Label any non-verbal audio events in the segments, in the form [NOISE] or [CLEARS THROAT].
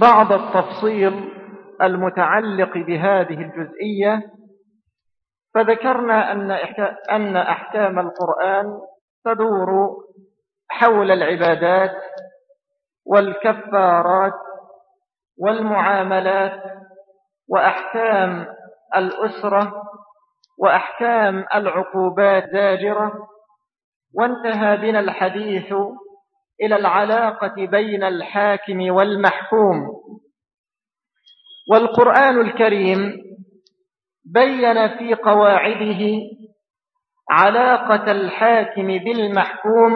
بعض التفصيل المتعلق بهذه الجزئية فذكرنا أن أحكام القرآن تدور حول العبادات والكفارات والمعاملات وأحكام الأسرة وأحكام العقوبات زاجرة وانتهى بنا الحديث إلى العلاقة بين الحاكم والمحكوم. والقرآن الكريم بين في قواعده علاقة الحاكم بالمحكوم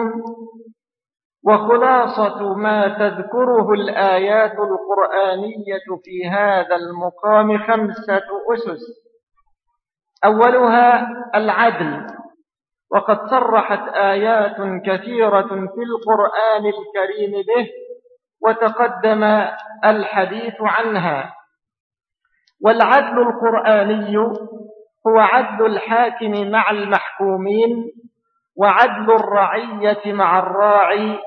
وخلاصة ما تذكره الآيات القرآنية في هذا المقام خمسة أسس. أولها العدل. وقد صرحت آيات كثيرة في القرآن الكريم به وتقدم الحديث عنها. والعدل القرآني هو عدل الحاكم مع المحكومين وعدل الرعية مع الراعي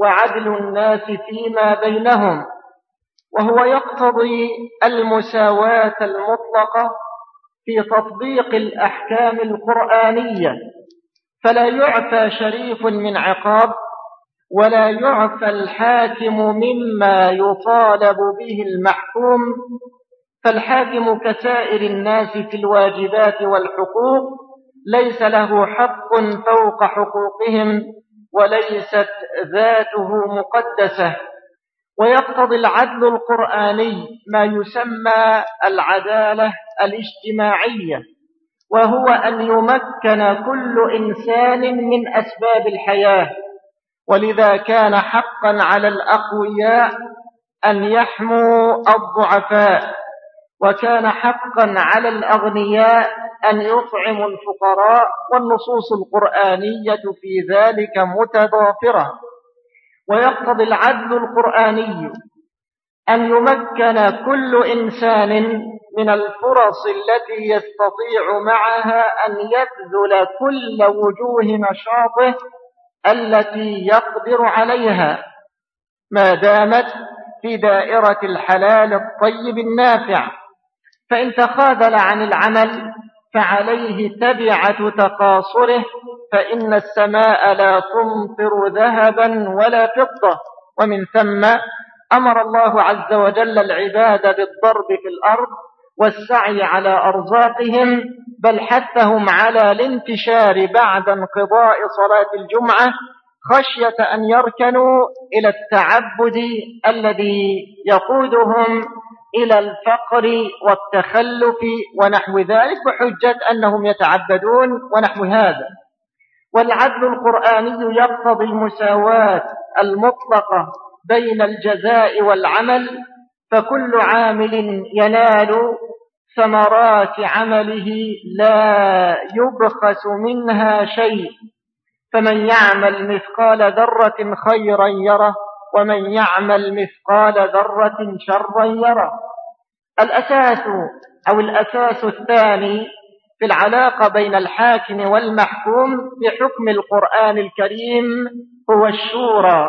وعدل الناس فيما بينهم. وهو يقتضي المساواة المطلقة في تطبيق الأحكام القرآنية. فلا يعفى شريف من عقاب ولا يعفى الحاكم مما يطالب به المحكوم فالحاكم كسائر الناس في الواجبات والحقوق ليس له حق فوق حقوقهم وليست ذاته مقدسة. ويقتضي العدل القرآني ما يسمى العدالة الاجتماعية. وهو أن يمكن كل إنسان من أسباب الحياة. ولذا كان حقا على الأقوياء أن يحموا الضعفاء. وكان حقا على الأغنياء أن يطعموا الفقراء والنصوص القرآنية في ذلك متضافرة. ويقتضي العدل القرآني أن يمكن كل إنسان من الفرص التي يستطيع معها أن يبذل كل وجوه نشاطه التي يقدر عليها ما دامت في دائرة الحلال الطيب النافع. فإن تخاذل عن العمل فعليه تبعة تقاصره فإن السماء لا تمطر ذهبا ولا فضة. ومن ثم أمر الله عز وجل العباد بالضرب في الأرض والسعي على أرزاقهم بل حثهم على الانتشار بعد انقضاء صلاة الجمعة خشية أن يركنوا إلى التعبد الذي يقودهم إلى الفقر والتخلف ونحو ذلك بحجة أنهم يتعبدون ونحو هذا. والعدل القرآني يقتضي المساواة المطلقة بين الجزاء والعمل فكل عامل ينال ثمرات عمله لا يبخس منها شيء. فمن يعمل مثقال ذرة خيرا يره ومن يعمل مثقال ذرة شرا يره. الأساس أو الأساس الثاني في العلاقة بين الحاكم والمحكوم بحكم القرآن الكريم هو الشورى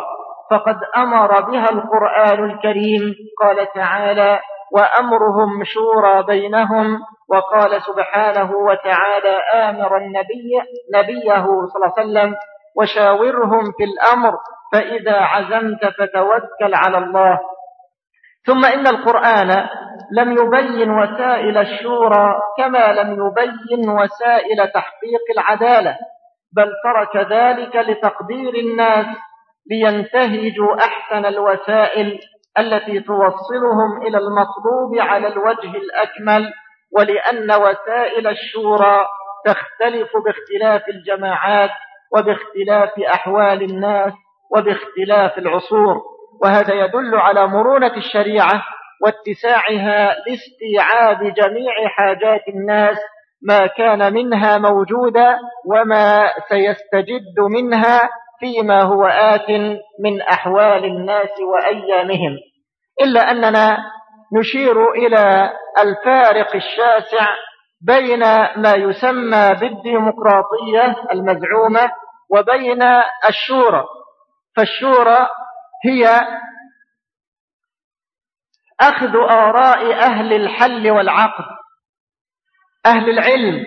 فقد أمر بها القرآن الكريم قال تعالى وأمرهم شورى بينهم وقال سبحانه وتعالى آمر النبي نبيه صلى الله عليه وسلم وشاورهم في الأمر فإذا عزمت فتوكل على الله. ثم إن القرآن لم يبين وسائل الشورى كما لم يبين وسائل تحقيق العدالة بل ترك ذلك لتقدير الناس لينتهجوا أحسن الوسائل التي توصلهم إلى المطلوب على الوجه الأكمل ولأن وسائل الشورى تختلف باختلاف الجماعات وباختلاف أحوال الناس وباختلاف العصور. وهذا يدل على مرونة الشريعة واتساعها لاستيعاب جميع حاجات الناس ما كان منها موجودا وما سيستجد منها فيما هو آت من أحوال الناس وأيامهم. إلا أننا نشير إلى الفارق الشاسع بين ما يسمى بالديمقراطية المزعومة وبين الشورى. فالشورى هي أخذ آراء أهل الحل والعقد أهل العلم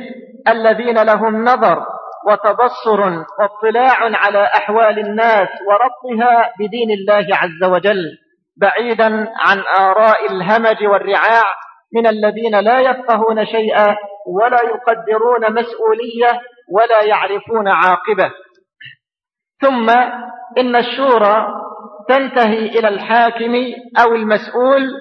الذين لهم نظر وتبصر واطلاع على أحوال الناس وربطها بدين الله عز وجل. بعيدا عن آراء الهمج والرعاع من الذين لا يفقهون شيئا ولا يقدرون مسؤولية ولا يعرفون عاقبة. ثم إن الشورى تنتهي إلى الحاكم أو المسؤول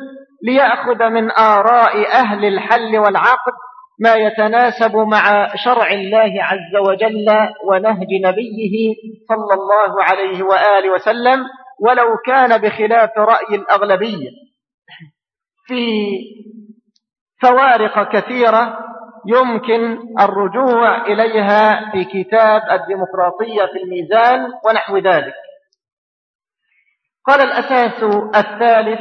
ليأخذ من آراء أهل الحل والعقد ما يتناسب مع شرع الله عز وجل ونهج نبيه صلى الله عليه وآله وسلم ولو كان بخلاف رأي الأغلبية. في فوارق كثيرة يمكن الرجوع إليها في كتاب الديمقراطية في الميزان ونحو ذلك. قال الأساس الثالث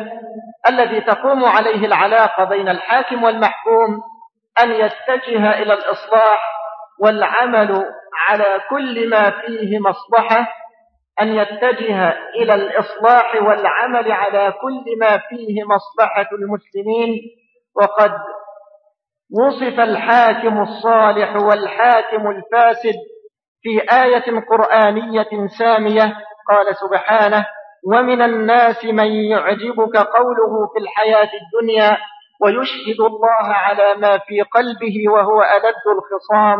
الذي تقوم عليه العلاقة بين الحاكم والمحكوم أن يتجه إلى الإصلاح والعمل على كل ما فيه مصلحة أن يتجه إلى الإصلاح والعمل على كل ما فيه مصلحة المسلمين. وقد وصف الحاكم الصالح والحاكم الفاسد في آية قرآنية سامية قال سبحانه ومن الناس من يعجبك قوله في الحياة الدنيا ويشهد الله على ما في قلبه وهو ألد الخصام.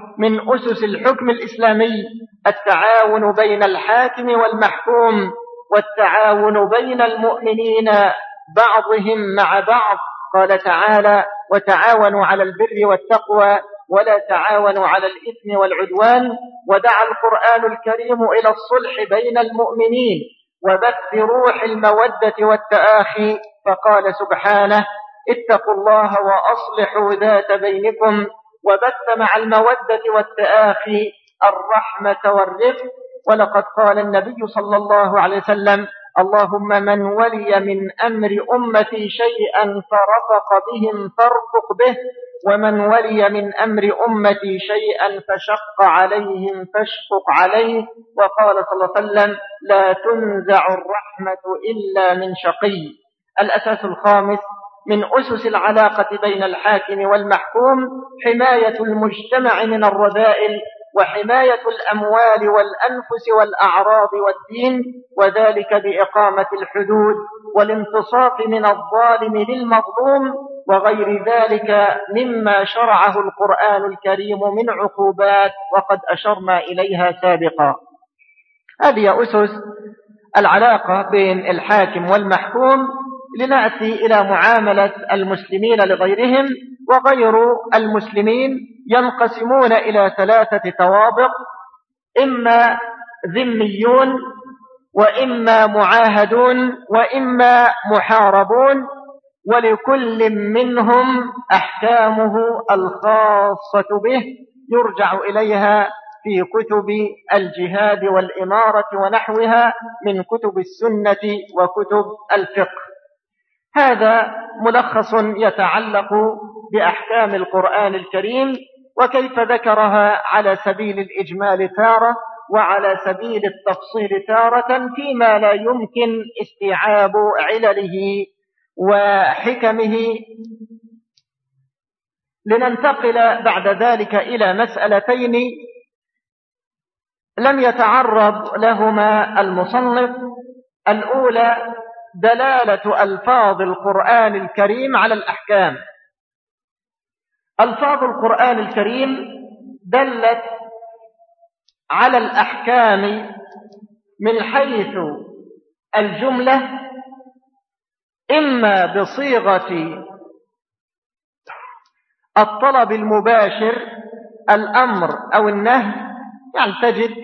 من أسس الحكم الإسلامي التعاون بين الحاكم والمحكوم والتعاون بين المؤمنين بعضهم مع بعض. قال تعالى وتعاونوا على البر والتقوى ولا تعاونوا على الإثم والعدوان ودعا القرآن الكريم إلى الصلح بين المؤمنين وبث روح المودة والتآخي. فقال سبحانه اتقوا الله وأصلحوا ذات بينكم وبث مع المودة والتآخي الرحمة والرفق ولقد قال النبي صلى الله عليه وسلم اللهم من ولي من أمر أمتي شيئا فرفق بهم فارفق به ومن ولي من أمر أمتي شيئا فشق عليهم فاشفق عليه. وقال صلى الله عليه وسلم لا تنزع الرحمة إلا من شقي. الأساس الخامس من أسس العلاقة بين الحاكم والمحكوم حماية المجتمع من الرذائل وحماية الأموال والأنفس والأعراض والدين وذلك بإقامة الحدود والانتصاف من الظالم للمظلوم وغير ذلك مما شرعه القرآن الكريم من عقوبات وقد أشرنا إليها سابقا. هذه أسس العلاقة بين الحاكم والمحكوم. لنأتي إلى معاملة المسلمين لغيرهم وغير المسلمين ينقسمون إلى ثلاثة توابق إما ذميون وإما معاهدون وإما محاربون ولكل منهم أحكامه الخاصة به يرجع إليها في كتب الجهاد والإمارة ونحوها من كتب السنة وكتب الفقه. هذا ملخص يتعلق بأحكام القرآن الكريم وكيف ذكرها على سبيل الإجمال تارة وعلى سبيل التفصيل تارة فيما لا يمكن استيعاب علله وحكمه. لننتقل بعد ذلك إلى مسألتين لم يتعرض لهما المصنف. الأولى دلالة ألفاظ القرآن الكريم على الأحكام. ألفاظ القرآن الكريم دلت على الأحكام من حيث الجملة إما بصيغة الطلب المباشر الأمر أو النهي يعني تجد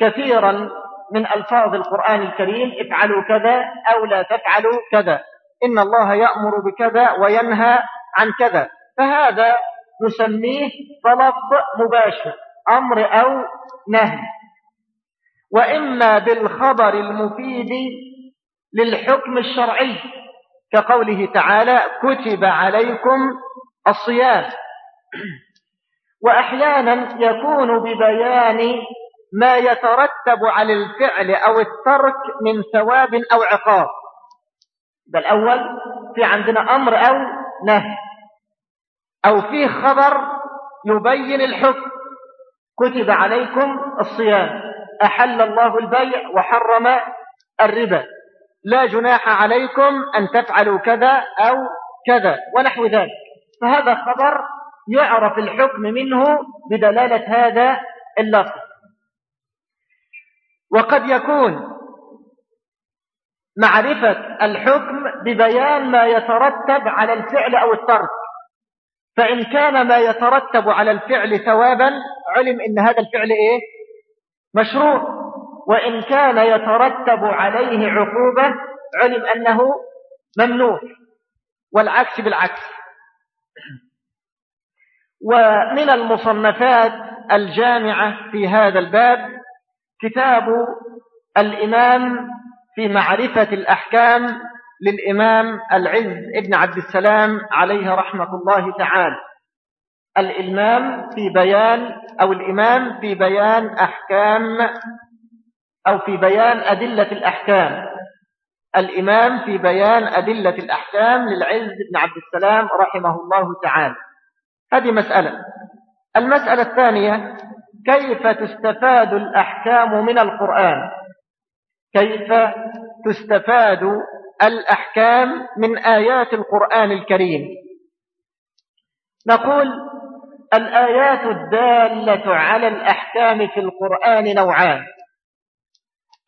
كثيرا من ألفاظ القرآن الكريم افعلوا كذا أو لا تفعلوا كذا. إن الله يأمر بكذا وينهى عن كذا. فهذا نسميه طلب مباشر أمر أو نهي. وإما بالخبر المفيد للحكم الشرعي كقوله تعالى كتب عليكم الصيام. [CLEARS THROAT] وأحيانا يكون ببيان ما يترتب على الفعل أو الترك من ثواب أو عقاب. ده الأول في عندنا أمر أو نهي. أو في خبر يبين الحكم. كتب عليكم الصيام. أحل الله البيع وحرم الربا. لا جناح عليكم أن تفعلوا كذا أو كذا ونحو ذلك. فهذا خبر يعرف الحكم منه بدلالة هذا اللفظ. وقد يكون معرفة الحكم ببيان ما يترتب على الفعل أو الترك. فإن كان ما يترتب على الفعل ثوابا علم إن هذا الفعل إيه؟ مشروع. وإن كان يترتب عليه عقوبة علم أنه ممنوع. والعكس بالعكس. ومن المصنفات الجامعة في هذا الباب كتاب الإمام في معرفة الأحكام للإمام العز ابن عبد السلام عليه رحمة الله تعالى. الإمام في بيان أو الإمام في بيان أحكام أو في بيان أدلة الأحكام. الإمام في بيان أدلة الأحكام للعز بن عبد السلام رحمه الله تعالى. هذه مسألة. المسألة الثانية كيف تستفاد الأحكام من القرآن؟ كيف تستفاد الأحكام من آيات القرآن الكريم؟ نقول الآيات الدالة على الأحكام في القرآن نوعان.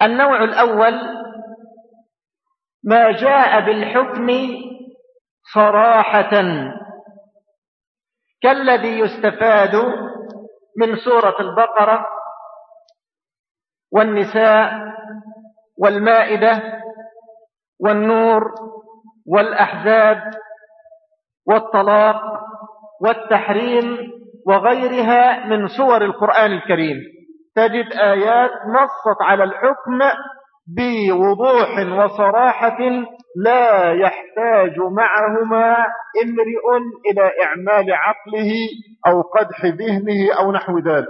النوع الأول ما جاء بالحكم صراحة كالذي يستفاد من سورة البقرة والنساء والمائدة والنور والأحزاب والطلاق والتحريم وغيرها من سور القرآن الكريم. تجد آيات نصت على الحكم بوضوح وصراحة لا يحتاج معهما امرئ إلى إعمال عقله أو قدح ذهنه أو نحو ذلك.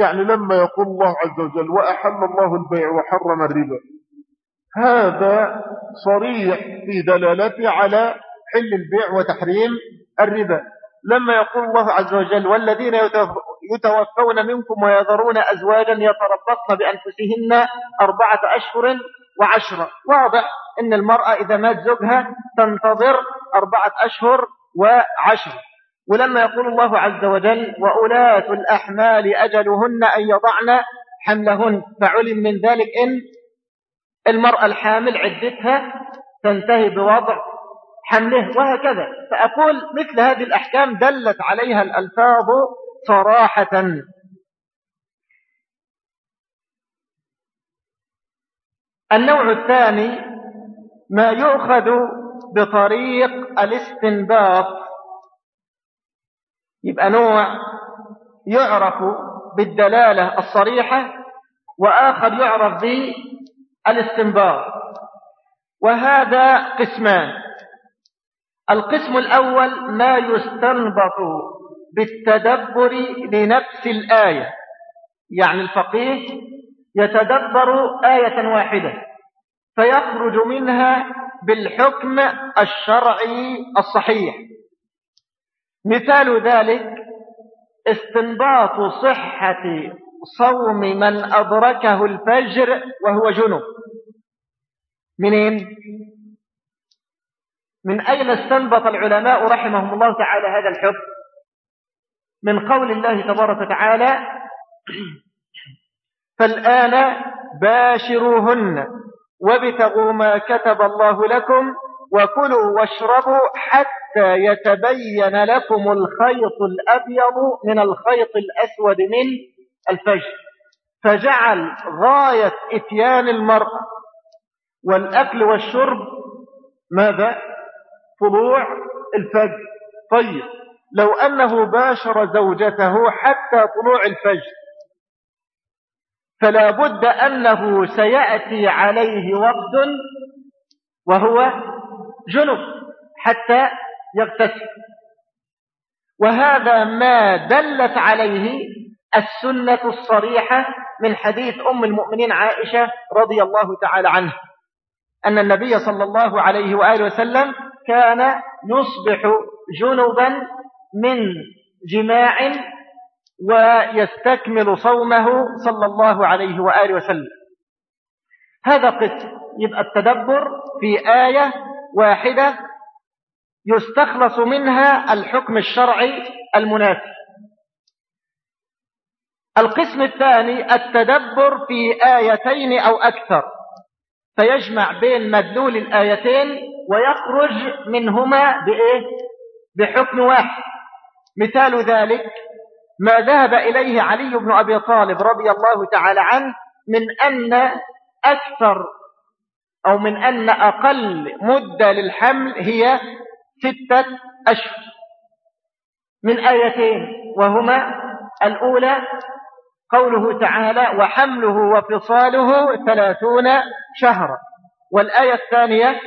يعني لما يقول الله عز وجل وأحل الله البيع وحرم الربا. هذا صريح في دلالته على حل البيع وتحريم الربا. لما يقول الله عز وجل والذين يتوفون منكم ويذرون أزواجا يتربصن بأنفسهن أربعة أشهر وعشرة واضح أن المرأة إذا مات زوجها تنتظر أربعة أشهر وعشر. ولما يقول الله عز وجل وأولاة الأحمال أجلهن أن يضعن حملهن. فعلم من ذلك إن المرأة الحامل عدتها تنتهي بوضع حمله وهكذا. فأقول مثل هذه الأحكام دلت عليها الألفاظ صراحة. النوع الثاني ما يؤخذ بطريق الاستنباط. يبقى نوع يعرف بالدلالة الصريحة وآخر يعرف بالإستنباط. وهذا قسمان. القسم الأول ما يستنبط بالتدبر لنفس الآية. يعني الفقيه يتدبر آية واحدة فيخرج منها بالحكم الشرعي الصحيح. مثال ذلك استنباط صحة صوم من أدركه الفجر وهو جنب. منين؟ من أين استنبط العلماء رحمهم الله تعالى هذا الحكم؟ من قول الله تبارك وتعالى فالآن باشروهن وابتغوا ما كتب الله لكم وكلوا واشربوا حتى يتبين لكم الخيط الأبيض من الخيط الأسود من الفجر. فجعل غاية إتيان المرأة والأكل والشرب ماذا؟ طلوع الفجر. طيب لو أنه باشر زوجته حتى طلوع الفجر فلا بد أنه سيأتي عليه وقت وهو جنب حتى يغتسل. وهذا ما دلت عليه السنة الصريحة من حديث أم المؤمنين عائشة رضي الله تعالى عنها أن النبي صلى الله عليه وآله وسلم كان يصبح جنبا من جماع ويستكمل صومه صلى الله عليه وآله وسلم. هذا قسم يبقى التدبر في آية واحدة يستخلص منها الحكم الشرعي المناسب القسم الثاني التدبر في آيتين أو أكثر. فيجمع بين مدلول الآيتين ويخرج منهما بإيه؟ بحكم واحد مثال ذلك ما ذهب إليه علي بن أبي طالب رضي الله تعالى عنه من أن أكثر أو من أن أقل مدة للحمل هي ستة أشهر من آيتين وهما الأولى قوله تعالى وحمله وفصاله ثلاثون شهرا والآية الثانية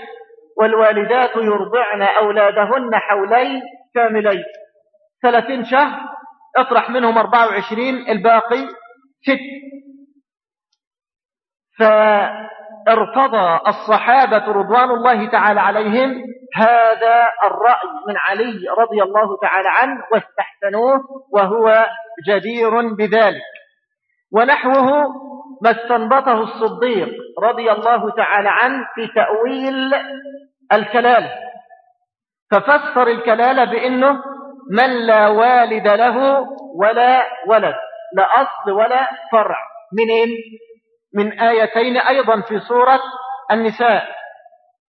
والوالدات يرضعن أولادهن حولين كاملين. ثلاثين شهر اطرح منهم أربعة وعشرين الباقي ست. فارتضى الصحابة رضوان الله تعالى عليهم هذا الرأي من علي رضي الله تعالى عنه واستحسنوه وهو جدير بذلك. ونحوه ما استنبطه الصديق رضي الله تعالى عنه في تأويل الكلالة ففسر الكلالة بأنه من لا والد له ولا ولد لا أصل ولا فرع. منين؟ من آيتين أيضا في سورة النساء.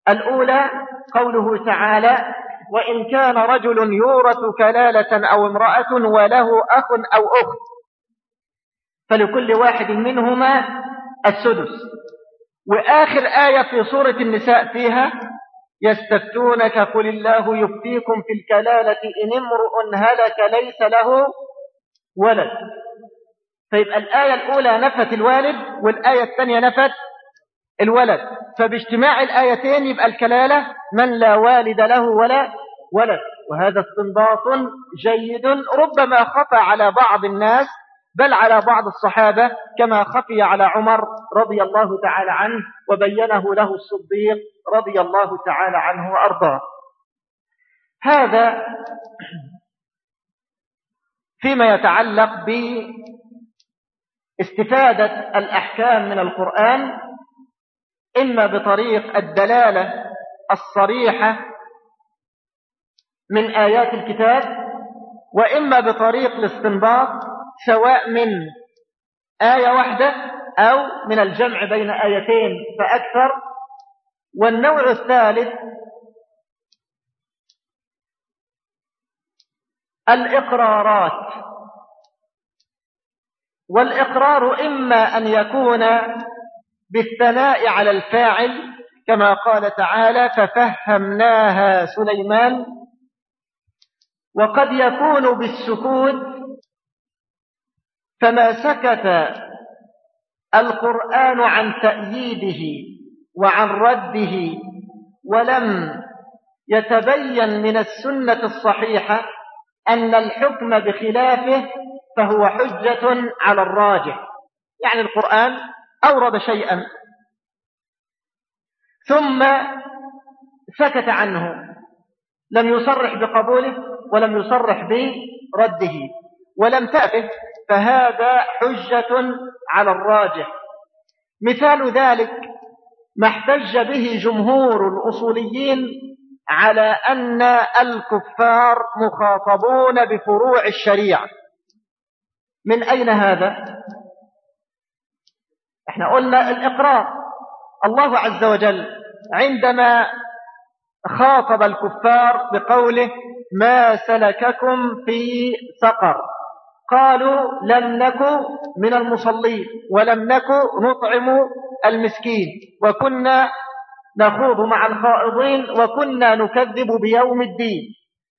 الأولى قوله تعالى وإن كان رجل يورث كلالة أو امرأة وله أخ أو أخت فلكل واحد منهما السدس. وآخر آية في سورة النساء فيها يستفتونك قل الله يفتيكم في الكلالة إن امرؤ هلك ليس له ولد. فيبقى الآية الأولى نفت الوالد والآية الثانية نفت الولد. فباجتماع الآيتين يبقى الكلالة من لا والد له ولا ولد. وهذا استنباط جيد ربما خفى على بعض الناس بل على بعض الصحابة كما خفي على عمر رضي الله تعالى عنه وبينه له الصديق رضي الله تعالى عنه وأرضاه. هذا فيما يتعلق باستفادة الأحكام من القرآن إما بطريق الدلالة الصريحة من آيات الكتاب وإما بطريق الاستنباط سواء من آية واحدة أو من الجمع بين آيتين فأكثر. والنوع الثالث الإقرارات. والإقرار إما أن يكون بالثناء على الفاعل كما قال تعالى ففهمناها سليمان وقد يكون بالسكوت فما سكت القرآن عن تأييده وعن رده ولم يتبين من السنة الصحيحة أن الحكم بخلافه فهو حجة على الراجح. يعني القرآن أورد شيئا. ثم سكت عنه. لم يصرح بقبوله ولم يصرح برده. ولم تأته. فهذا حجة على الراجح. مثال ذلك ما احتج به جمهور الأصوليين على أن الكفار مخاطبون بفروع الشريعة. من أين هذا؟ إحنا قلنا الإقرار. الله عز وجل عندما خاطب الكفار بقوله ما سلككم في سقر. قالوا لم نكن من المصلين ولم نكن نطعم المسكين وكنا نخوض مع الخائضين وكنا نكذب بيوم الدين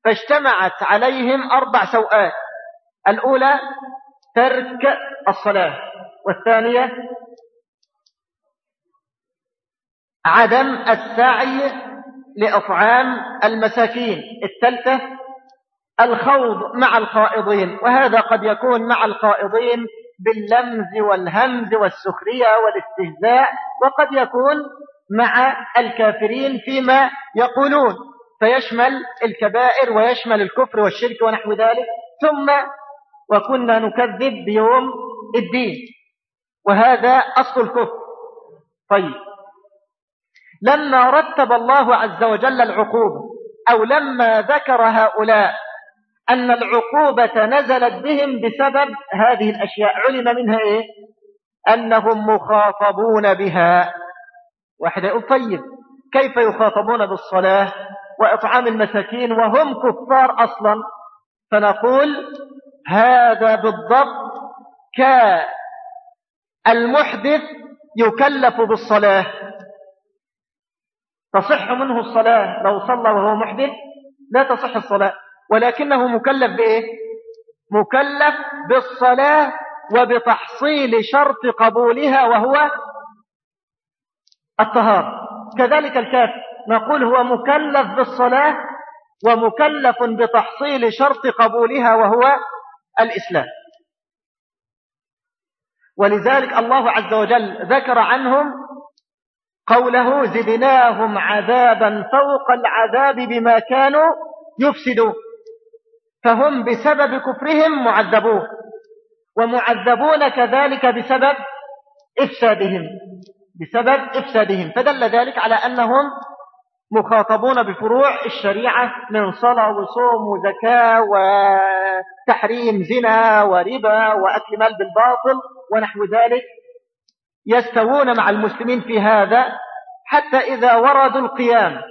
فاجتمعت عليهم أربع سوءات الأولى ترك الصلاة والثانية عدم السعي لأطعام المساكين الثالثة الخوض مع الخائضين وهذا قد يكون مع الخائضين باللمز والهمز والسخرية والاستهزاء وقد يكون مع الكافرين فيما يقولون. فيشمل الكبائر ويشمل الكفر والشرك ونحو ذلك. ثم وكنا نكذب بيوم الدين. وهذا أصل الكفر. طيب. لما رتب الله عز وجل العقوبة أو لما ذكر هؤلاء أن العقوبة نزلت بهم بسبب هذه الأشياء. علم منها إيه؟ أنهم مخاطبون بها. واحد يقول طيب كيف يخاطبون بالصلاة وإطعام المساكين وهم كفار أصلا؟ فنقول هذا بالضبط كالمحدث يكلف بالصلاة. تصح منه الصلاة لو صلى وهو محدث؟ لا تصح الصلاة. ولكنه مكلف بإيه؟ مكلف بالصلاة وبتحصيل شرط قبولها وهو الطهار كذلك الكافر نقول هو مكلف بالصلاة ومكلف بتحصيل شرط قبولها وهو الإسلام. ولذلك الله عز وجل ذكر عنهم قوله زدناهم عذابا فوق العذاب بما كانوا يفسدون فهم بسبب كفرهم معذبون ومعذبون كذلك بسبب إفسادهم بسبب إفسادهم. فدل ذلك على أنهم مخاطبون بفروع الشريعة من صلاة وصوم وزكاة وتحريم زنا وربا وأكل مال بالباطل ونحو ذلك يستوون مع المسلمين في هذا حتى إذا وردوا القيام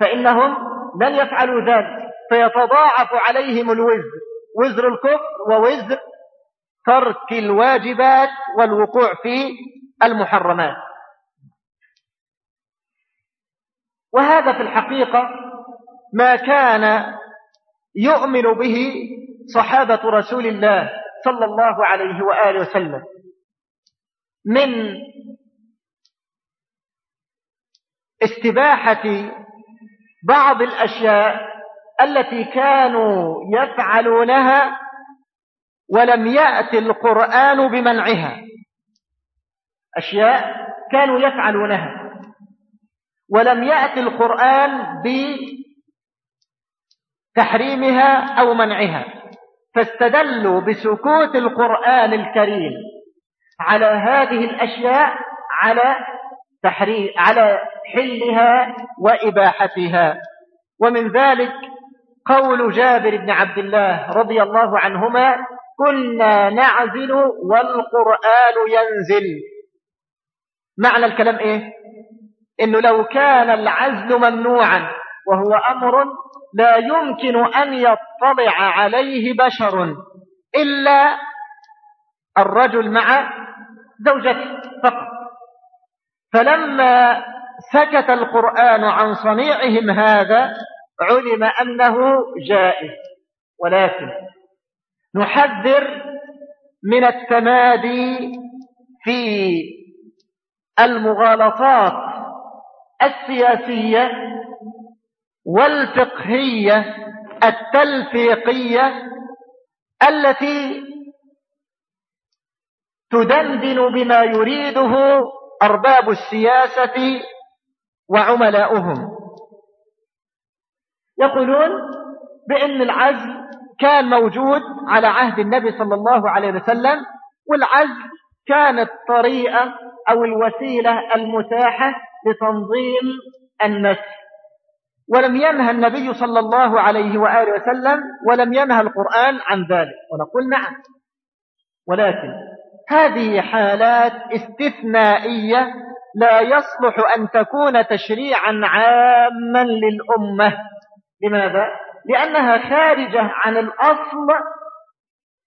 فإنهم لن يفعلوا ذلك. فيتضاعف عليهم الوزر. وزر الكفر ووزر ترك الواجبات والوقوع في المحرمات. وهذا في الحقيقة ما كان يؤمن به صحابة رسول الله صلى الله عليه وآله وسلم. من استباحة بعض الأشياء التي كانوا يفعلونها ولم يأتي القرآن بمنعها. أشياء كانوا يفعلونها ولم يأتي القرآن بتحريمها أو منعها. فاستدلوا بسكوت القرآن الكريم على هذه الأشياء على تحريم على حلها وإباحتها. ومن ذلك قول جابر بن عبد الله رضي الله عنهما كنا نعزل والقرآن ينزل. معنى الكلام إيه؟ إنه لو كان العزل ممنوعا وهو أمر لا يمكن أن يطلع عليه بشر إلا الرجل مع زوجته فقط. فلما سكت القرآن عن صنيعهم هذا علم أنه جائز. ولكن نحذر من التمادي في المغالطات السياسية والفقهية التلفيقية التي تدندن بما يريده أرباب السياسة وعملاؤهم يقولون بأن العزل كان موجود على عهد النبي صلى الله عليه وسلم والعزل كانت طريقة أو الوسيلة المتاحة لتنظيم النسل ولم ينهى النبي صلى الله عليه وآله وسلم ولم ينهى القرآن عن ذلك ونقول نعم. ولكن هذه حالات استثنائية لا يصلح أن تكون تشريعا عاما للأمة. لماذا؟ لأنها خارجة عن الأصل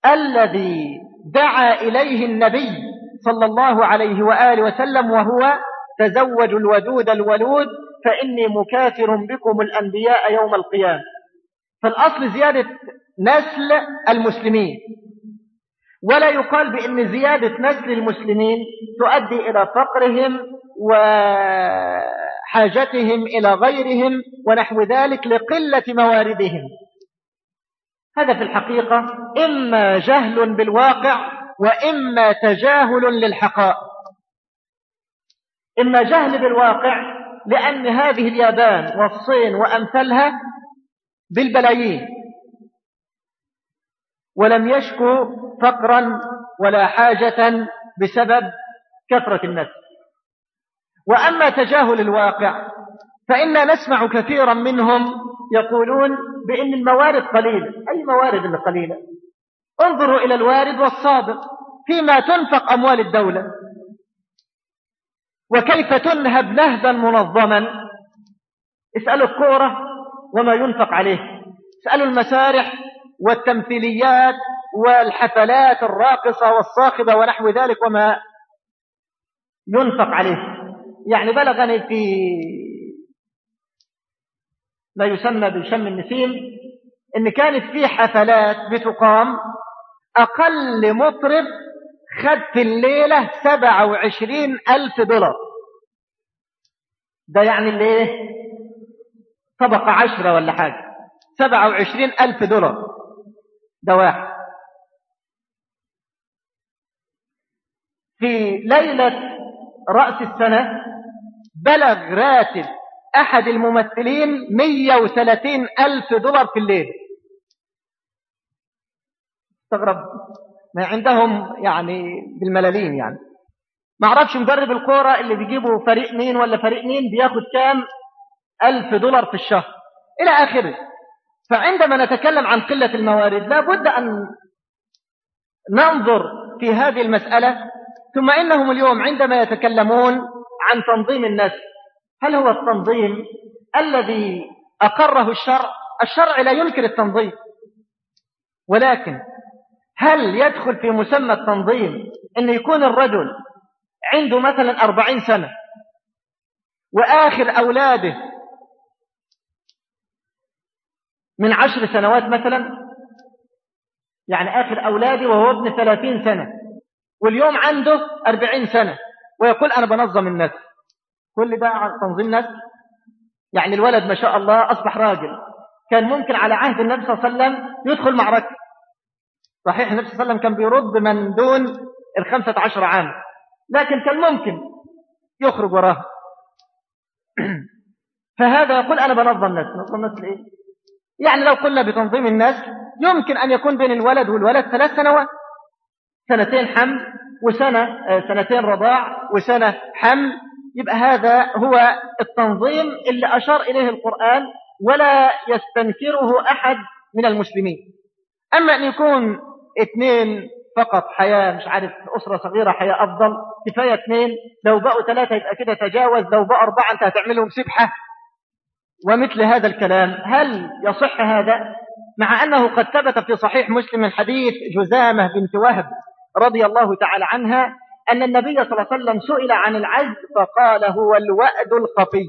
الذي دعا إليه النبي صلى الله عليه وآله وسلم وهو تزوجوا الودود الولود فإني مكاثر بكم الأنبياء يوم القيامة فالأصل زيادة نسل المسلمين ولا يقال بأن زيادة نسل المسلمين تؤدي إلى فقرهم وحاجتهم إلى غيرهم ونحو ذلك لقلة مواردهم. هذا في الحقيقة إما جهل بالواقع وإما تجاهل للحقائق. إما جهل بالواقع لأن هذه اليابان والصين وأمثالها بالبلايين. ولم يشكوا فقرا ولا حاجة بسبب كثرة الناس وأما تجاهل الواقع فإنا نسمع كثيرا منهم يقولون بأن الموارد قليلة. أي موارد اللي قليلة؟ انظروا إلى الوارد والصادق فيما تنفق أموال الدولة. وكيف تنهب نهبا منظما؟ اسألوا الكورة وما ينفق عليه. اسألوا المسارح والتمثيليات والحفلات الراقصة والصاخبة ونحو ذلك وما ينفق عليه. يعني بلغني في ما يسمى بشم النسيم إن كانت في حفلات بتقام أقل مطرب خد في الليلة سبعة وعشرين ألف دولار. ده يعني اللي إيه؟ طبقة عشرة ولا حاجة. سبعة وعشرين ألف دولار. ده واحد. في ليلة رأس السنة بلغ راتب أحد الممثلين مية وثلاثين ألف دولار في الليل. استغرب. ما عندهم يعني بالملالين يعني. ما أعرفش مدرب الكورة اللي بيجيبوا فريق مين ولا فريق مين بياخد كام ألف دولار في الشهر. إلى آخره. فعندما نتكلم عن قلة الموارد لا بد أن ننظر في هذه المسألة ثم إنهم اليوم عندما يتكلمون عن تنظيم النسل هل هو التنظيم الذي أقره الشرع؟ الشرع لا ينكر التنظيم. ولكن هل يدخل في مسمى التنظيم أن يكون الرجل عنده مثلا أربعين سنة وآخر أولاده من عشر سنوات مثلا يعني آخر أولادي وهو ابن ثلاثين سنة واليوم عنده أربعين سنة ويقول أنا بنظم الناس. كل ده تنظيم نسل يعني الولد ما شاء الله أصبح راجل. كان ممكن على عهد النبي صلى الله عليه وسلم يدخل معركة. صحيح النبي صلى الله عليه وسلم كان بيرد من دون الخمسة عشر عام. لكن كان ممكن يخرج وراه [CLEARS THROAT] فهذا يقول أنا بنظم نسل نظم نسل إيه يعني لو قلنا بتنظيم النسل يمكن أن يكون بين الولد والولد ثلاث سنوات. سنتين حمل وسنة آه، سنتين رضاع وسنة حمل. يبقى هذا هو التنظيم اللي أشار إليه القرآن ولا يستنكره أحد من المسلمين. أما أن يكون اثنين فقط حياة مش عارف أسرة صغيرة حياة أفضل كفاية اثنين لو بقوا ثلاثة يبقى كده تجاوز لو بقوا أربعة أنت هتعملهم سبحة. ومثل هذا الكلام هل يصح هذا؟ مع أنه قد ثبت في صحيح مسلم من حديث جزامة بنت وهب رضي الله تعالى عنها أن النبي صلى الله عليه وسلم سئل عن العجز فقال هو الوأد الخفي.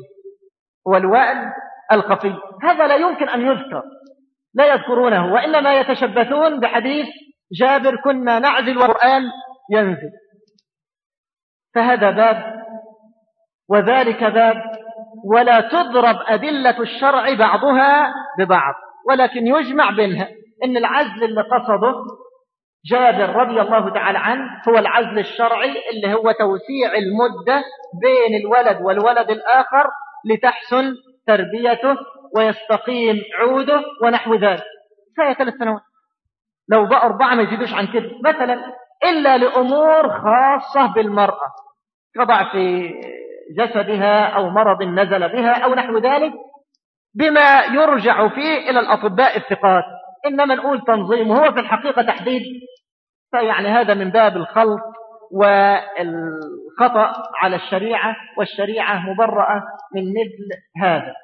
هو الوأد الخفي. هذا لا يمكن أن يذكر لا يذكرونه وإنما يتشبثون بحديث جابر كنا نعزل والقرآن ينزل. فهذا باب وذلك باب ولا تضرب أدلة الشرع بعضها ببعض ولكن يجمع بينها إن العزل اللي قصده جابر رضي الله تعالى عنه هو العزل الشرعي اللي هو توسيع المدة بين الولد والولد الآخر لتحسن تربيته ويستقيم عوده ونحو ذلك. فهي ثلاث سنوات. لو بقى أربعة ما يزيدوش عن كده. مثلا إلا لأمور خاصة بالمرأة. كضع في جسدها أو مرض نزل بها أو نحو ذلك بما يرجع فيه إلى الأطباء الثقات. إنما نقول تنظيم وهو في الحقيقة تحديد. فيعني هذا من باب الخلط والخطأ على الشريعة والشريعة مبرأة من مثل هذا.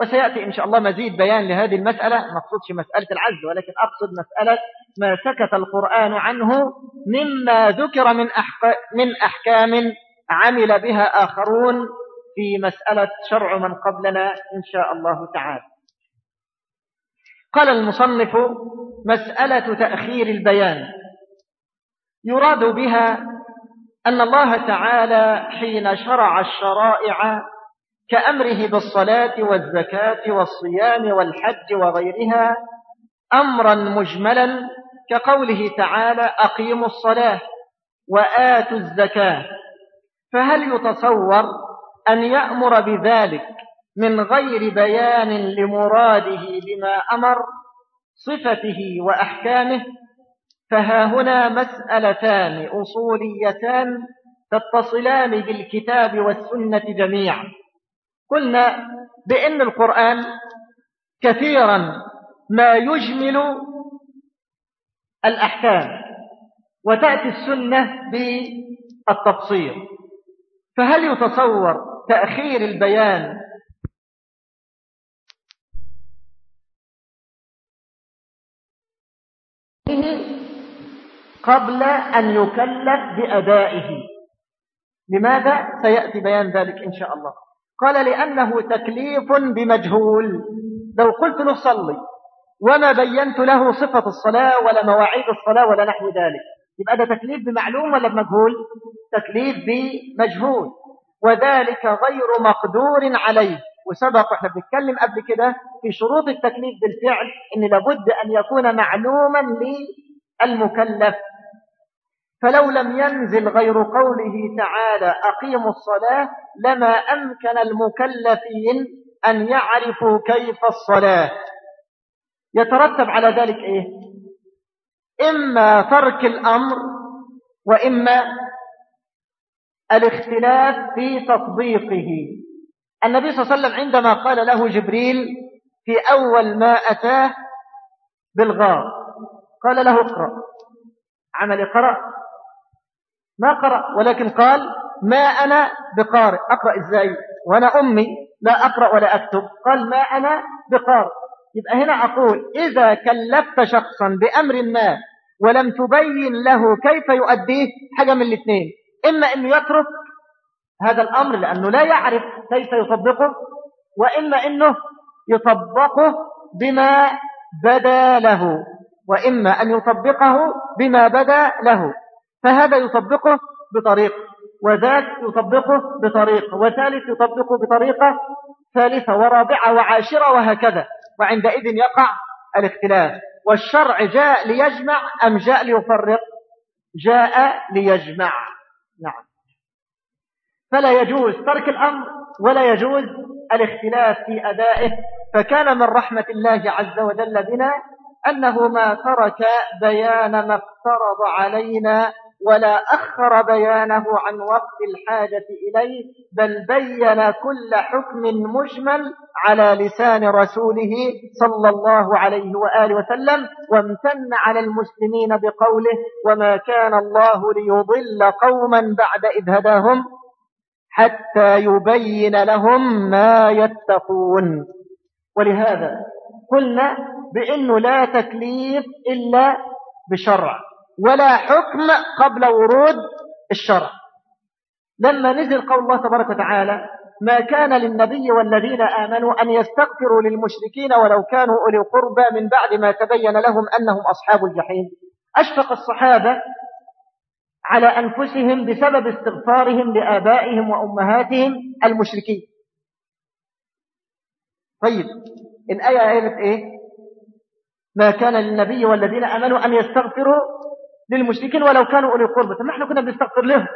وسيأتي إن شاء الله مزيد بيان لهذه المسألة. ما أقصدش مسألة العزل ولكن أقصد مسألة ما سكت القرآن عنه مما ذكر من, من أحكام عمل بها آخرون في مسألة شرع من قبلنا إن شاء الله تعالى. قال المصنف مسألة تأخير البيان. يراد بها أن الله تعالى حين شرع الشرائع كأمره بالصلاة والزكاة والصيام والحج وغيرها أمرا مجملا كقوله تعالى أقيموا الصلاة وآتوا الزكاة. فهل يتصور أن يأمر بذلك من غير بيان لمراده بما أمر صفته وأحكامه؟ فها هنا مسألتان أصوليتان تتصلان بالكتاب والسنة جميعا. قلنا بأن القرآن كثيرا ما يجمل الأحكام وتأتي السنة بالتفصيل. فهل يتصور تأخير البيان قبل أن يكلف بأدائه؟ لماذا؟ سيأتي بيان ذلك إن شاء الله؟ قال لأنه تكليف بمجهول. لو قلت له صلي وما بينت له صفة الصلاة ولا مواعيد الصلاة ولا نحو ذلك. يبقى ده تكليف بمعلوم ولا بمجهول؟ تكليف بمجهول. وذلك غير مقدور عليه. وسبق إحنا بنتكلم قبل كده في شروط التكليف بالفعل إن لابد أن يكون معلوما للمكلف. فلو لم ينزل غير قوله تعالى أقيموا الصلاة لما أمكن المكلفين أن يعرفوا كيف الصلاة. يترتب على ذلك إيه؟ إما ترك الأمر وإما الاختلاف في تطبيقه. النبي صلى الله عليه وسلم عندما قال له جبريل في أول ما أتاه بالغار قال له اقرأ. عمل قرأ؟ ما قرأ ولكن قال ما أنا بقارئ. أقرأ إزاي؟ وأنا أمي لا أقرأ ولا أكتب. قال ما أنا بقارئ. يبقى هنا أقول إذا كلفت شخصا بأمر ما ولم تبين له كيف يؤديه حاجة من الاثنين. إما أنه يترك هذا الأمر لأنه لا يعرف كيف يطبقه وإما أنه يطبقه بما بدا له وإما أن يطبقه بما بدا له. فهذا يطبقه بطريقة وذاك يطبقه بطريقة وثالث يطبقه بطريقة ثالثة ورابعة وعاشرة وهكذا. وعندئذ يقع الاختلاف. والشرع جاء ليجمع أم جاء ليفرق؟ جاء ليجمع. نعم. فلا يجوز ترك الأمر ولا يجوز الاختلاف في أدائه. فكان من رحمة الله عز وجل بنا أنه ما ترك بيان ما افترض علينا ولا أخر بيانه عن وقت الحاجة إليه بل بين كل حكم مجمل على لسان رسوله صلى الله عليه وآله وسلم وامتن على المسلمين بقوله وما كان الله ليضل قوما بعد إذ هداهم حتى يبين لهم ما يتقون ولهذا قلنا بأنه لا تكليف إلا بشرع. ولا حكم قبل ورود الشرع. لما نزل قول الله تبارك وتعالى ما كان للنبي والذين آمنوا أن يستغفروا للمشركين ولو كانوا أولي قربى من بعد ما تبين لهم أنهم أصحاب الجحيم أشفق الصحابة على أنفسهم بسبب استغفارهم لآبائهم وأمهاتهم المشركين. طيب الآية قالت إيه؟ ما كان للنبي والذين آمنوا أن يستغفروا للمشركين ولو كانوا أولي قربة. ما إحنا كنا بنستغفر لهم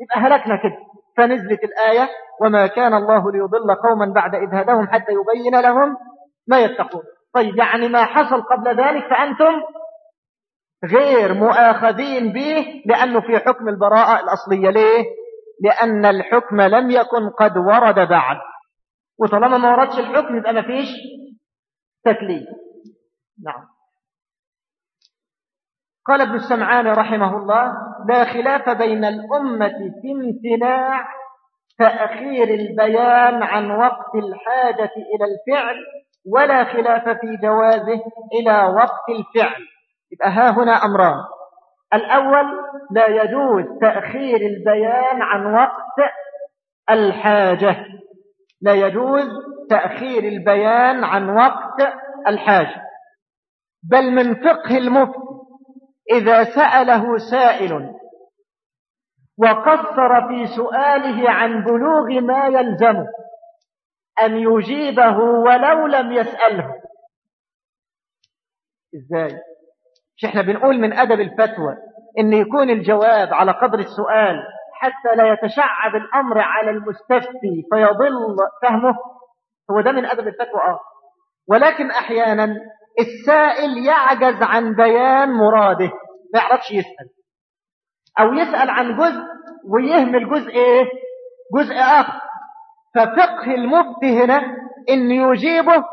يبقى هلكنا كده. فنزلت الآية وما كان الله ليضل قوما بعد إذ هداهم حتى يبين لهم ما يتقون. طيب يعني ما حصل قبل ذلك فأنتم غير مؤاخذين به لأنه في حكم البراءة الأصلية. ليه؟ لأن الحكم لم يكن قد ورد بعد. وطالما ما وردش الحكم يبقى ما فيش تكليف. نعم. قال ابن السمعان رحمه الله لا خلاف بين الأمة في امتناع تأخير البيان عن وقت الحاجة إلى الفعل ولا خلاف في جوازه إلى وقت الفعل. يبقى ها هنا أمران. الأول لا يجوز تأخير البيان عن وقت الحاجة. لا يجوز تأخير البيان عن وقت الحاجة. بل من فقه المفتي إذا سأله سائل وقصر في سؤاله عن بلوغ ما يلزمه أن يجيبه ولو لم يسأله. إزاي؟ مش إحنا بنقول من أدب الفتوى إن يكون الجواب على قدر السؤال حتى لا يتشعب الأمر على المستفتي فيضل فهمه. هو ده من أدب الفتوى آه. ولكن أحيانا السائل يعجز عن بيان مراده. ما يعرفش يسأل. أو يسأل عن جزء ويهمل جزء إيه؟ جزء آخر. ففقه المفتي هنا إن يجيبه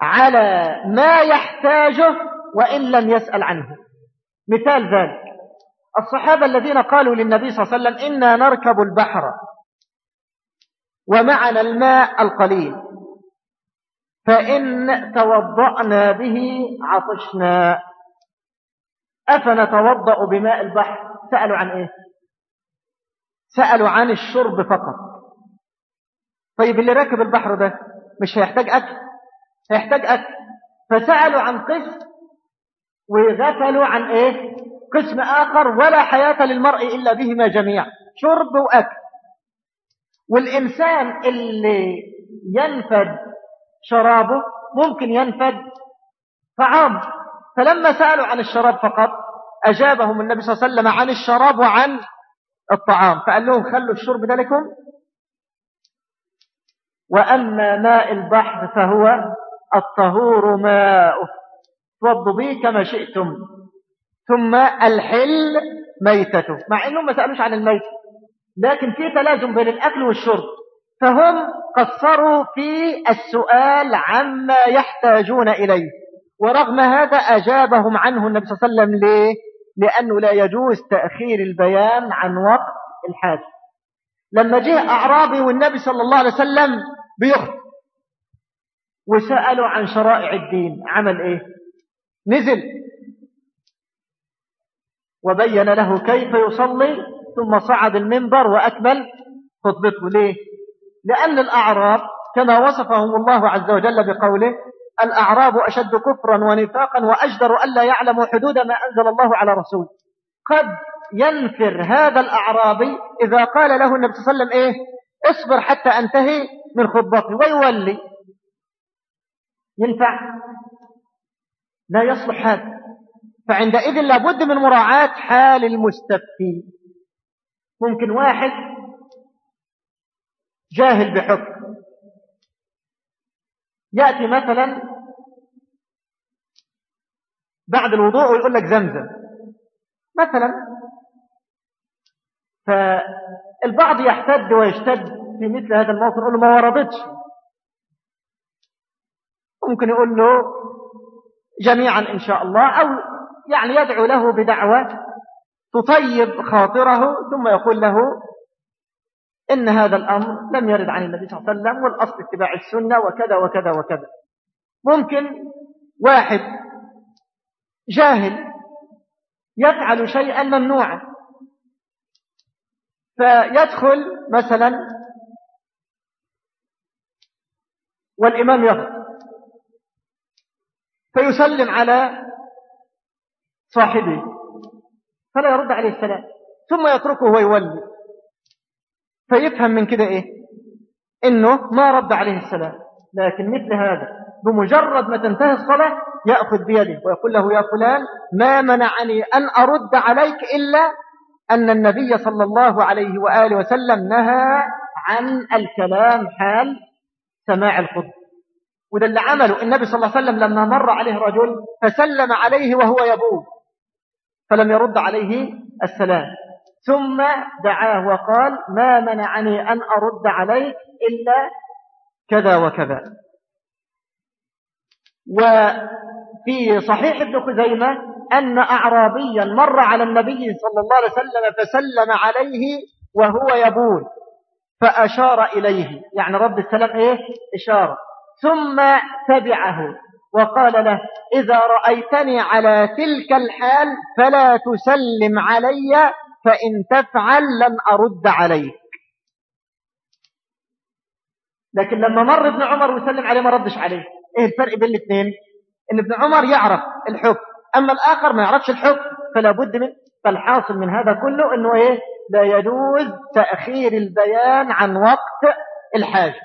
على ما يحتاجه وإن لم يسأل عنه. مثال ذلك. الصحابة الذين قالوا للنبي صلى الله عليه وسلم إنا نركب البحر ومعنا الماء القليل. فإن توضأنا به عطشنا. أفنتوضأ بماء البحر؟ سألوا عن إيه؟ سألوا عن الشرب فقط. طيب اللي راكب البحر ده مش هيحتاج أكل؟ هيحتاج أكل. فسألوا عن قسم وغفلوا عن إيه؟ قسم آخر ولا حياة للمرء إلا بهما جميعا. شرب وأكل. والإنسان اللي ينفد شرابه ممكن ينفد طعام. فلما سألوا عن الشراب فقط أجابهم النبي صلى الله عليه وسلم عن الشراب وعن الطعام. فقال لهم خلوا الشرب ده لكم. وأما ماء البحر فهو الطهور ماءه. توضوا به كما شئتم. ثم الحل ميتته. مع أنهم ما سألوش عن الميت لكن في تلازم بين الأكل والشرب. فهم قصروا في السؤال عما يحتاجون إليه. ورغم هذا أجابهم عنه النبي صلى الله عليه وسلم ليه؟ لأنه لا يجوز تأخير البيان عن وقت الحاجة. لما جه أعرابي والنبي صلى الله عليه وسلم بيخطب وسألوا عن شرائع الدين عمل إيه؟ نزل. وبين له كيف يصلي ثم صعد المنبر وأكمل خطبته. ليه؟ لأن الأعراب كما وصفهم الله عز وجل بقوله الأعراب أشد كفرا ونفاقا وأجدر ألا يعلموا حدود ما أنزل الله على رسول. قد ينفر هذا الأعرابي إذا قال له النبي صلى الله عليه وسلم إيه؟ اصبر حتى أنتهي من خطبتي ويولي. ينفع؟ لا يصلح هذا. فعندئذ لابد من مراعاة حال المستفتي. ممكن واحد جاهل بحكم. يأتي مثلا بعد الوضوء ويقول لك زمزم. مثلا فالبعض يحتد ويشتد في مثل هذا الموقف يقول له ما وردتش ممكن يقول له جميعا إن شاء الله أو يعني يدعو له بدعوة تطيب خاطره ثم يقول له إن هذا الأمر لم يرد عن النبي صلى الله عليه وسلم والأصل اتباع السنة وكذا وكذا وكذا. ممكن واحد جاهل يفعل شيئا ممنوعا فيدخل مثلا والإمام يخطب فيسلم على صاحبه فلا يرد عليه السلام ثم يتركه ويولي. فيفهم من كده إيه؟ إنه ما رد عليه السلام. لكن مثل هذا بمجرد ما تنتهي الصلاة يأخذ بيده ويقول له يا فلان ما منعني أن أرد عليك إلا أن النبي صلى الله عليه وآله وسلم نهى عن الكلام حال سماع الخطب وده اللي عمله النبي صلى الله عليه وسلم لما مر عليه رجل فسلم عليه وهو يبوه فلم يرد عليه السلام. ثم دعاه وقال ما منعني أن أرد عليك إلا كذا وكذا. وفي صحيح ابن خزيمة أن أعرابيا مر على النبي صلى الله عليه وسلم فسلم عليه وهو يبول فأشار إليه. يعني رد السلام إيه؟ إشارة. ثم تبعه وقال له إذا رأيتني على تلك الحال فلا تسلم علي فإن تفعل لن أرد عليك. لكن لما مر ابن عمر وسلم عليه ما ردش عليه. إيه الفرق بين الاثنين؟ إن ابن عمر يعرف الحكم. أما الآخر ما يعرفش الحكم فلا بد من فالحاصل من هذا كله أنه إيه؟ لا يجوز تأخير البيان عن وقت الحاجة.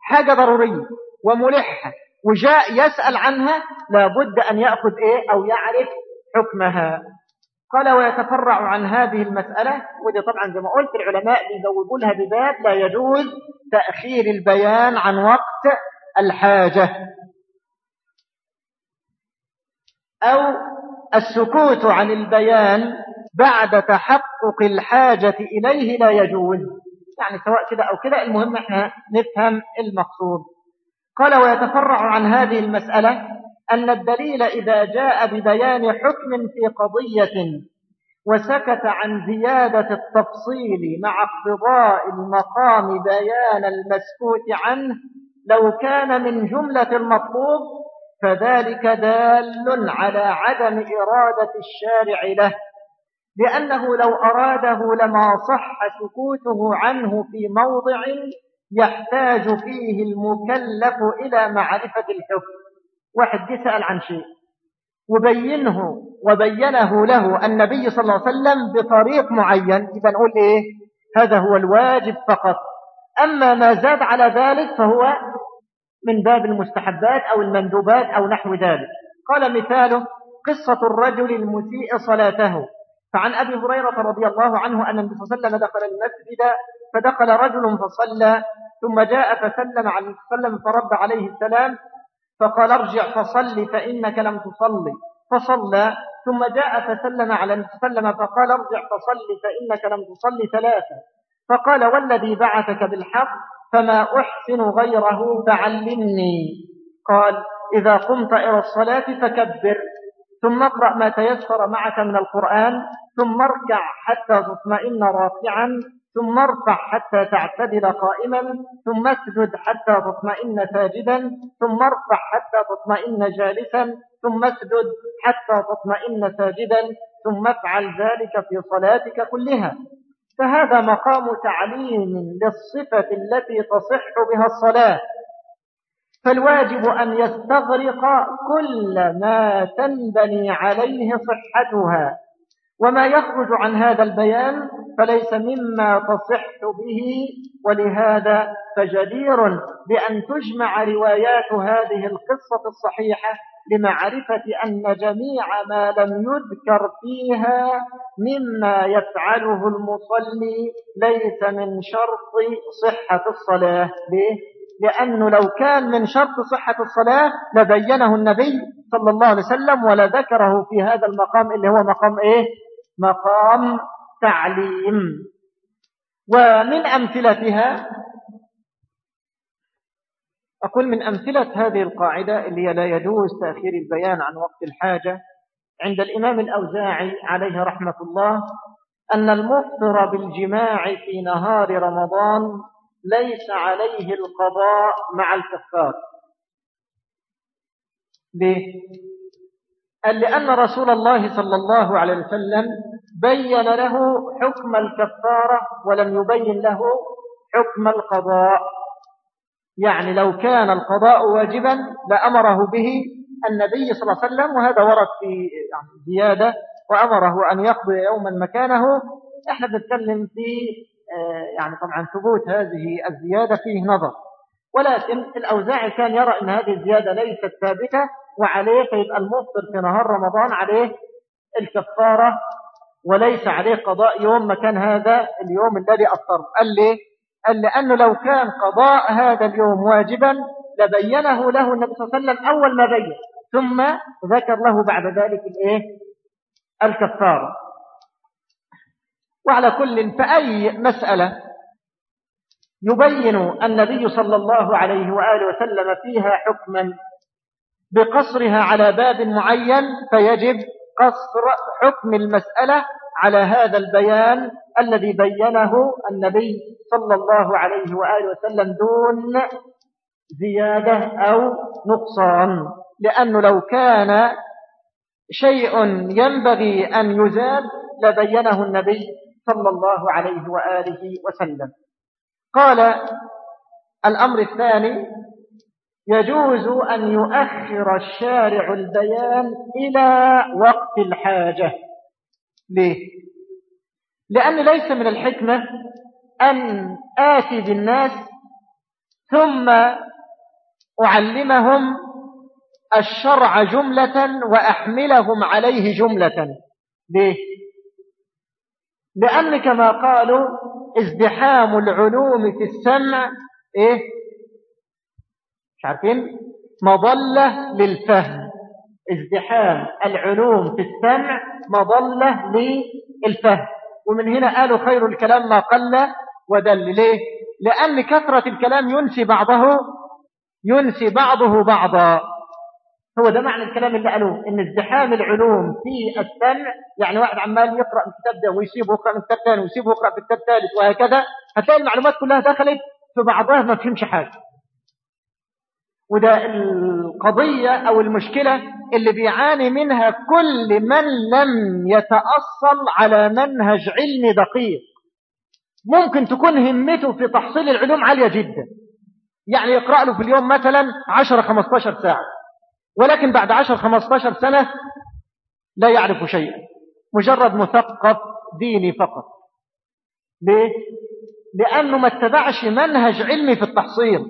حاجة ضرورية وملحة وجاء يسأل عنها لابد أن يأخذ إيه؟ أو يعرف حكمها. قال ويتفرع عن هذه المسألة ودي طبعا زي ما قلت العلماء بيزوجوا لها بباب لا يجوز تأخير البيان عن وقت الحاجة أو السكوت عن البيان بعد تحقق الحاجة إليه لا يجوز. يعني سواء كده أو كده المهم إحنا نفهم المقصود. قال ويتفرع عن هذه المسألة أن الدليل إذا جاء ببيان حكم في قضية وسكت عن زيادة التفصيل مع اقتضاء المقام بيان المسكوت عنه لو كان من جملة المطلوب فذلك دال على عدم إرادة الشارع له لأنه لو أراده لما صح سكوته عنه في موضع يحتاج فيه المكلف إلى معرفة الحكم. واحد جه سأل عن شيء. وبينه وبينه له النبي صلى الله عليه وسلم بطريق معين. إذا نقول إيه؟ هذا هو الواجب فقط. أما ما زاد على ذلك فهو من باب المستحبات أو المندوبات أو نحو ذلك. قال مثاله قصة الرجل المسيء صلاته. فعن أبي هريرة رضي الله عنه أن النبي صلى الله عليه وسلم دخل المسجد فدخل رجل فصلى ثم جاء فسلم عليه وسلم فرد عليه السلام فقال ارجع فصل فإنك لم تصلي فصلى ثم جاء فسلم على وسلم فقال ارجع فصل فإنك لم تصلي ثلاثة. فقال والذي بعثك بالحق فما أحسن غيره فعلمني. قال إذا قمت إلى الصلاة فكبر ثم اقرأ ما تيسر معك من القرآن ثم اركع حتى تطمئن راكعا. ثم ارفع حتى تعتدل قائما ثم اسجد حتى تطمئن ساجدا ثم ارفع حتى تطمئن جالسا ثم اسجد حتى تطمئن ساجدا ثم افعل ذلك في صلاتك كلها. فهذا مقام تعليم للصفة التي تصح بها الصلاة. فالواجب أن يستغرق كل ما تنبني عليه صحتها. وما يخرج عن هذا البيان فليس مما تصح به ولهذا فجدير بأن تجمع روايات هذه القصة الصحيحة لمعرفة أن جميع ما لم يذكر فيها مما يفعله المصلي ليس من شرط صحة الصلاة ليه؟ لأنه لو كان من شرط صحة الصلاة لبينه النبي صلى الله عليه وسلم ولذكره في هذا المقام اللي هو مقام إيه؟ مقام تعليم ومن أمثلتها أقول من أمثلة هذه القاعدة اللي لا يجوز تأخير البيان عن وقت الحاجة عند الإمام الأوزاعي عليه رحمة الله أن المفطر بالجماع في نهار رمضان ليس عليه القضاء مع الكفار ليه؟ قال لأن رسول الله صلى الله عليه وسلم بين له حكم الكفارة ولم يبين له حكم القضاء. يعني لو كان القضاء واجبا لأمره به النبي صلى الله عليه وسلم وهذا ورد في يعني زيادة وأمره أن يقضي يوما مكانه. إحنا بنتكلم في آه، يعني طبعا ثبوت هذه الزيادة فيه نظر. ولكن الأوزاعي كان يرى أن هذه الزيادة ليست ثابتة وعليه فيبقى المفطر في نهار رمضان عليه الكفارة وليس عليه قضاء يوم مكان هذا اليوم الذي أفطر. قال ليه قال لأنه لو كان قضاء هذا اليوم واجبا لبينه له النبي صلى الله عليه وسلم أول ما بين ثم ذكر له بعد ذلك الإيه؟ الكفارة. وعلى كل فأي مسألة يبين النبي صلى الله عليه وآله وسلم فيها حكما بقصرها على باب معين فيجب قصر حكم المسألة على هذا البيان الذي بينه النبي صلى الله عليه وآله وسلم دون زيادة أو نقصان. لأنه لو كان شيء ينبغي أن يزاد لبينه النبي صلى الله عليه وآله وسلم. قال الأمر الثاني يجوز أن يؤخر الشارع البيان إلى وقت الحاجة ليه؟ لأن ليس من الحكمة أن آتي بالناس ثم أعلمهم الشرع جملة وأحملهم عليه جملة ليه؟ لأن كما قالوا ازدحام العلوم في السمع إيه؟ مش عارفين؟ مظلة للفهم. ازدحام العلوم في السمع مظلة للفهم. ومن هنا قالوا خير الكلام ما قل ودل. ليه؟ لأن كثرة الكلام ينسي بعضه ينسي بعضه بعضا. هو ده معنى الكلام اللي قالوه إن ازدحام العلوم في السمع يعني واحد عمال يقرأ من الكتاب ده ويسيبه يقرأ من الكتاب ثاني ويسيبه يقرأ في الكتاب ثالث وهكذا هتلاقي المعلومات كلها دخلت في بعضها ما فهمش حاجة. وده القضية أو المشكلة اللي بيعاني منها كل من لم يتأصل على منهج علمي دقيق. ممكن تكون همته في تحصيل العلوم عالية جدا. يعني يقرأ له في اليوم مثلا 10-15 ساعة. ولكن بعد 10-15 سنة لا يعرف شيئا. مجرد مثقف ديني فقط. ليه؟ لأنه ما اتبعش منهج علمي في التحصيل.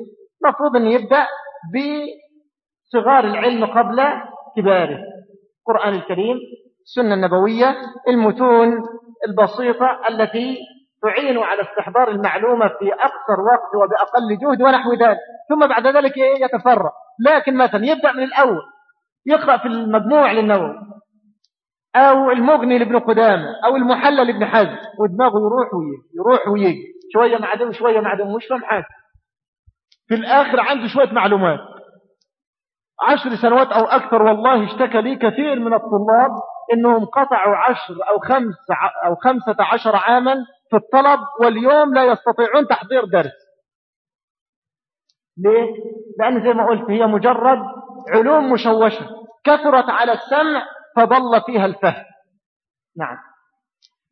المفروض أن يبدأ بصغار العلم قبل كباره. القرآن الكريم السنة النبوية المتون البسيطة التي تعين على استحضار المعلومة في أقصر وقت وبأقل جهد ونحو ذلك. ثم بعد ذلك يتفرع لكن مثلا يبدأ من الأول. يقرأ في المجموع للنووي. أو المغني لابن قدامة. أو المحلل لابن حزم. ودماغه يروح ويجي. يروح ويجي. شوية مع ده وشوية مع ده مش فاهم حاجة. في الآخر عنده شوية معلومات. عشر سنوات أو أكثر والله اشتكى لي كثير من الطلاب إنهم قطعوا عشر أو, خمس أو خمسة عشر عاما في الطلب واليوم لا يستطيعون تحضير درس. ليه؟ لأن زي ما قلت هي مجرد علوم مشوشة. كثرت على السمع فضل فيها الفهم. نعم.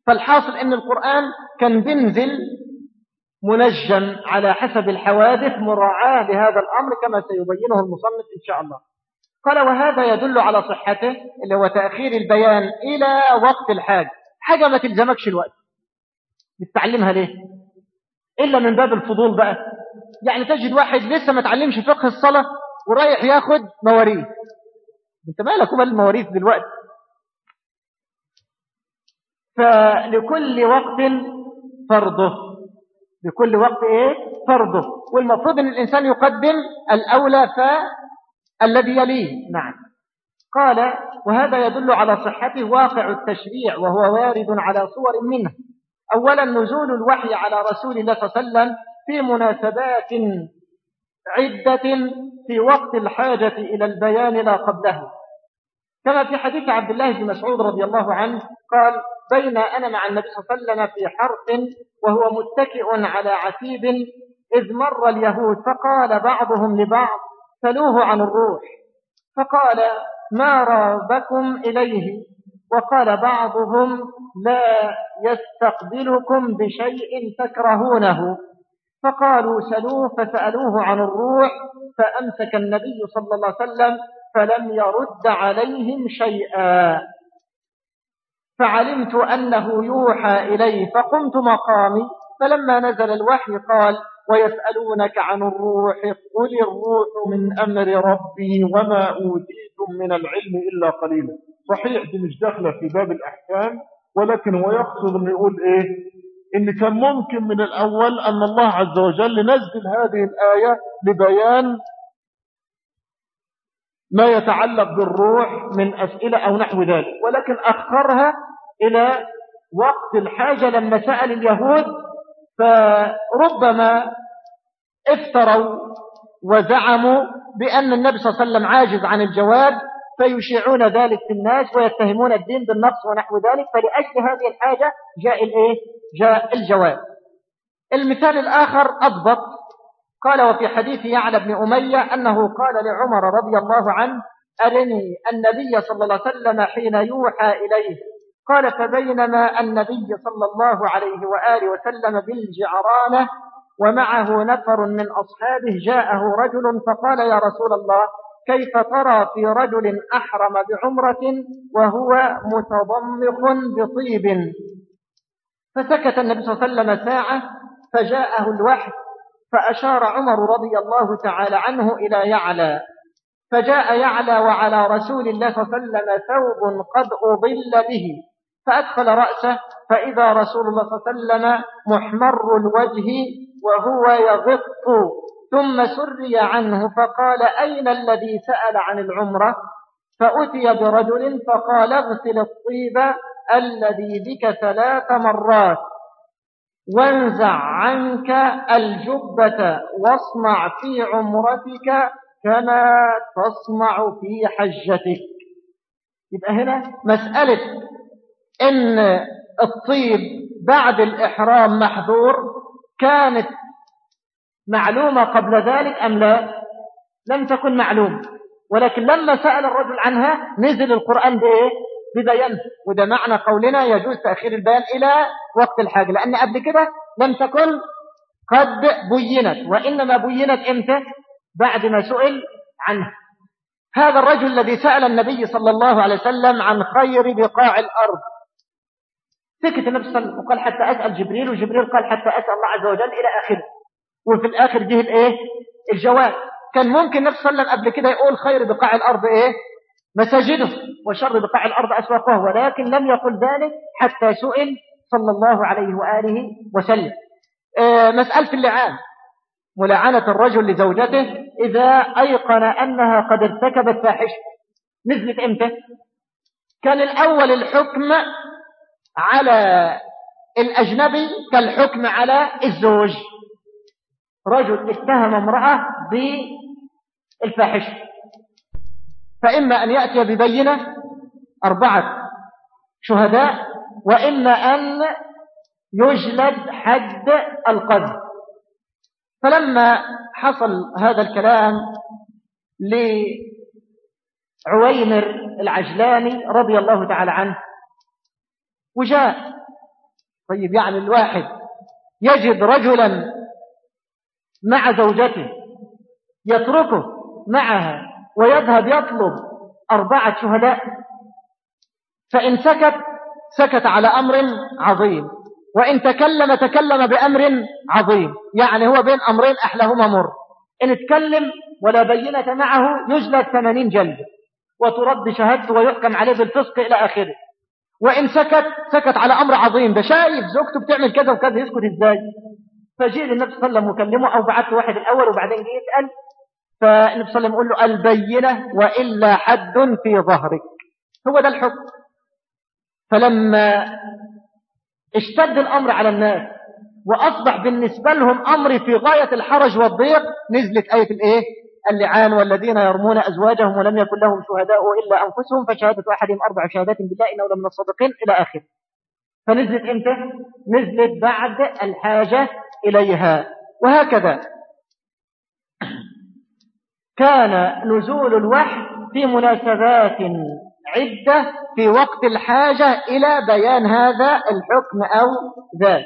فالحاصل أن القرآن كان بينزل منجم على حسب الحوادث مراعاة لهذا الأمر كما سيبينه المصنف إن شاء الله. قال وهذا يدل على صحته اللي هو تأخير البيان إلى وقت الحاجة حاجة ما تلزمكش الوقت. بتتعلمها ليه؟ إلا من باب الفضول بقى. يعني تجد واحد لسه ما تعلمش فقه الصلاة ورايح ياخد مواريث. أنت مالك ومال المواريث دلوقتي؟ فلكل وقت فرضه. لكل وقت إيه؟ فرضه. والمفروض إن الإنسان يقدم الأولى فالذي يليه. نعم. قال وهذا يدل على صحته واقع التشريع وهو وارد على صور منه. أولا نزول الوحي على رسول الله صلى الله عليه وسلم في مناسبات عدة في وقت الحاجة إلى البيان لا قبله. كما في حديث عبد الله بن مسعود رضي الله عنه قال بين أنا مع النبي صلى الله عليه وسلم في حرف وهو متكئ على عتيب إذ مر اليهود فقال بعضهم لبعض سلوه عن الروح. فقال ما رابكم إليه؟ وقال بعضهم لا يستقبلكم بشيء تكرهونه. فقالوا سلوه فسألوه عن الروح فأمسك النبي صلى الله عليه وسلم فلم يرد عليهم شيئا. فعلمت أنه يوحى إليه فقمت مقامي فلما نزل الوحي قال ويسألونك عن الروح قل الروح من أمر ربي وما أوتيتم من العلم إلا قليلا. صحيح دي مش داخلة في باب الأحكام ولكن هو يقصد أن يقول إيه؟ إن كان ممكن من الأول أن الله عز وجل نزل هذه الآية لبيان ما يتعلق بالروح من أسئلة أو نحو ذلك ولكن أخرها إلى وقت الحاجة لما سأل اليهود فربما افتروا وزعموا بأن النبي صلى الله عليه وسلم عاجز عن الجواب فيشيعون ذلك في الناس ويتهمون الدين بالنقص ونحو ذلك فلأجل هذه الحاجة جاء الايه جاء الجواب. المثال الآخر أضبط. قال وفي حديث يعلى بن أمية أنه قال لعمر رضي الله عنه أرني النبي صلى الله عليه وسلم حين يوحى إليه. قال فبينما النبي صلى الله عليه وآله وسلم بالجعرانة ومعه نفر من أصحابه جاءه رجل فقال يا رسول الله كيف ترى في رجل أحرم بعمرة وهو متضمخ بطيب؟ فسكت النبي صلى الله عليه وسلم ساعة فجاءه الوحي فأشار عمر رضي الله تعالى عنه إلى يعلى. فجاء يعلى وعلى رسول الله صلى الله عليه وسلم ثوب قد أضل به. فأدخل رأسه فإذا رسول الله صلى الله عليه وسلم محمر الوجه وهو يغط ثم سري عنه فقال أين الذي سأل عن العمرة؟ فأتي برجل فقال اغسل الطيب الذي بك ثلاث مرات وانزع عنك الجبة واصنع في عمرتك كما تصنع في حجتك. يبقى هنا مسألة إن الطيب بعد الإحرام محظور كانت معلومة قبل ذلك أم لا؟ لم تكن معلومة. ولكن لما سأل الرجل عنها نزل القرآن بإيه؟ ببيان. وده معنى قولنا يجوز تأخير البيان إلى وقت الحاجة. لأن قبل كده لم تكن قد بينت. وإنما بينت إمتى؟ بعد ما سئل عنه. هذا الرجل الذي سأل النبي صلى الله عليه وسلم عن خير بقاع الأرض. سكت النبي صلى الله عليه وسلم وقال حتى أسأل جبريل وجبريل قال حتى أسأل الله عز وجل إلى آخره. وفي الآخر جه الإيه الجواب. كان ممكن النبي صلى الله عليه وسلم قبل كده يقول خير بقاع الأرض إيه؟ مساجده وشر بقاع الأرض أسواقه ولكن لم يقل ذلك حتى سئل صلى الله عليه وآله وسلم. آه مسألة اللعان. ملاعنة الرجل لزوجته إذا أيقن أنها قد ارتكبت فاحشة. نزلت إمتى؟ كان الأول الحكم على الأجنبي كالحكم على الزوج. رجل اتهم امرأة بالفاحشة فإما أن يأتي ببينة أربعة شهداء وإما أن يجلد حد القذف. فلما حصل هذا الكلام لعويمر العجلاني رضي الله تعالى عنه وجاء. طيب يعني الواحد يجد رجلا مع زوجته يتركه معها ويذهب يطلب أربعة شهداء فإن سكت سكت على أمر عظيم وإن تكلم تكلم بأمر عظيم يعني هو بين أمرين أحلهما مر. إن اتكلم ولا بينة معه يجلد ثمانين جلدة وترد شهادته ويحكم عليه بالفسق إلى آخره. وإن سكت سكت على أمر عظيم. ده شايف زوجته بتعمل كذا وكذا يسكت إزاي؟ فجيء للنبي صلى الله عليه وسلم مكلمه أو بعث واحد الأول وبعدين جه يسأل. فالنبي صلى الله عليه وسلم يقول له البينة وإلا حد في ظهرك. هو ده الحكم. فلما اشتد الأمر على الناس وأصبح بالنسبة لهم أمر في غاية الحرج والضيق نزلت آية الإيه؟ اللعان والذين يرمون أزواجهم ولم يكن لهم شهداء إلا أنفسهم فشهادة أحدهم أربع شهادات بالله إنه لمن الصادقين إلى آخر فنزلت إمتى؟ نزلت بعد الحاجة إليها. وهكذا. كان نزول الوحي في مناسبات عدة في وقت الحاجة إلى بيان هذا الحكم أو ذاك.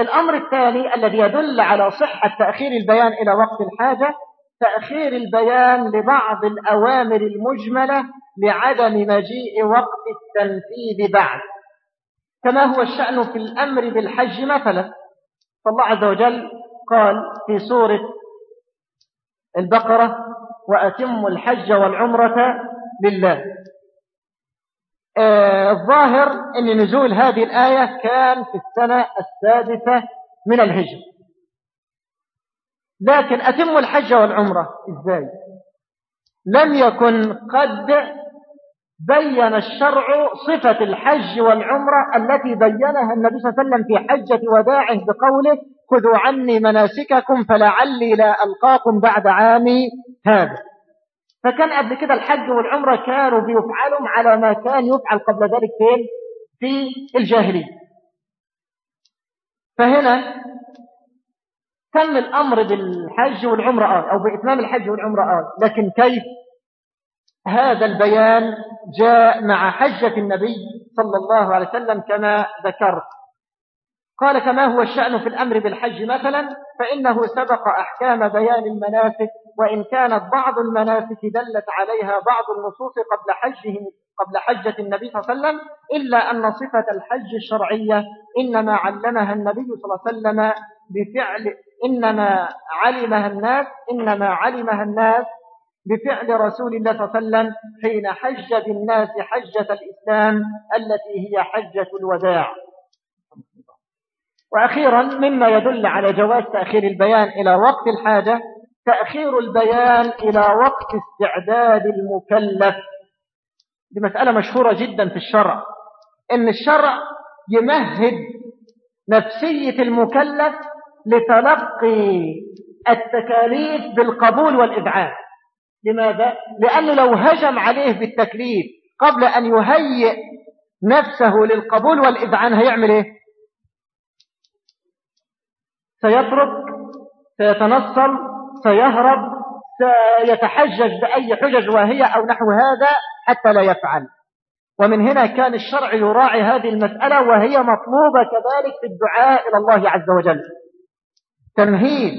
الأمر الثاني الذي يدل على صحة تأخير البيان إلى وقت الحاجة تأخير البيان لبعض الأوامر المجملة لعدم مجيء وقت التنفيذ بعد. كما هو الشأن في الأمر بالحج مثلا. فالله عز وجل قال في سورة البقرة وأتم الحج والعمرة لله. آه الظاهر أن نزول هذه الآية كان في السنة السادسة من الهجر لكن أتم الحج والعمرة. إزاي؟ لم يكن قد بين الشرع صفة الحج والعمرة التي بينها النبي صلى الله عليه وسلم في حجة وداعه بقوله خذوا عني مناسككم فلعلي لا ألقاكم بعد عامي هذا. فكان قبل كده الحج والعمرة كانوا بيفعلوا على ما كان يفعل قبل ذلك فين؟ في الجاهلية. فهنا تم الأمر بالحج والعمرة آه أو بإتمام الحج والعمرة آه. لكن كيف؟ هذا البيان جاء مع حجة النبي صلى الله عليه وسلم كما ذكرت. قال كما هو الشأن في الأمر بالحج مثلا فإنه سبق أحكام بيان المناسك وإن كانت بعض المناسك دلت عليها بعض النصوص قبل حجه قبل حجة النبي صلى الله عليه وسلم إلا أن صفة الحج الشرعية إنما علمها النبي صلى الله عليه وسلم بفعل إنما علمها الناس إنما علمها الناس بفعل رسول الله صلى الله عليه وسلم حين حج بالناس حجة الإسلام التي هي حجة الوداع. وأخيرا مما يدل على جواز تأخير البيان إلى وقت الحاجة تأخير البيان إلى وقت استعداد المكلف. دي مسألة مشهورة جدا في الشرع. إن الشرع يمهد نفسية المكلف لتلقي التكاليف بالقبول والإذعان لماذا؟ لأنه لو هجم عليه بالتكليف قبل أن يهيئ نفسه للقبول والإذعان هيعمل إيه؟ سيترك سيتنصل سيهرب سيتحجج بأي حجج واهية أو نحو هذا حتى لا يفعل ومن هنا كان الشرع يراعي هذه المسألة وهي مطلوبة كذلك في الدعاء إلى الله عز وجل تمهيد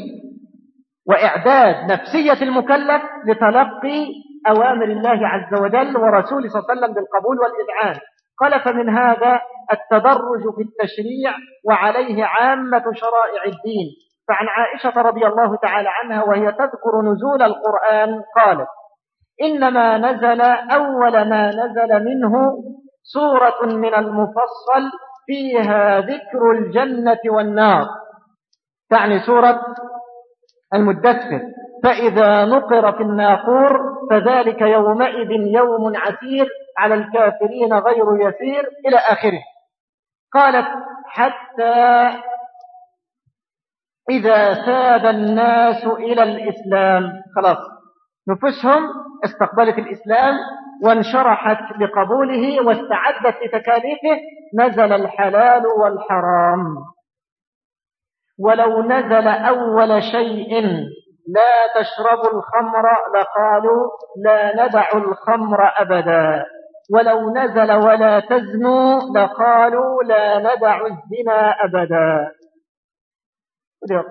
وإعداد نفسية المكلف لتلقي أوامر الله عز وجل ورسوله صلى الله عليه وسلم بالقبول والإذعان. قال فمن هذا التدرج في التشريع وعليه عامة شرائع الدين. فعن عائشة رضي الله تعالى عنها وهي تذكر نزول القرآن قالت إنما نزل أول ما نزل منه سورة من المفصل فيها ذكر الجنة والنار. تعني سورة المدثر. فإذا نقر في الناقور فذلك يومئذ يوم عسير على الكافرين غير يسير إلى آخره. قالت حتى إذا ساد الناس إلى الإسلام. خلاص. نفسهم استقبلت الإسلام وانشرحت بقبوله واستعدت لتكاليفه نزل الحلال والحرام. ولو نزل أول شيء لا تشربوا الخمر لقالوا لا ندع الخمر أبدا. ولو نزل ولا تزنوا لقالوا لا ندع الزنا أبدا.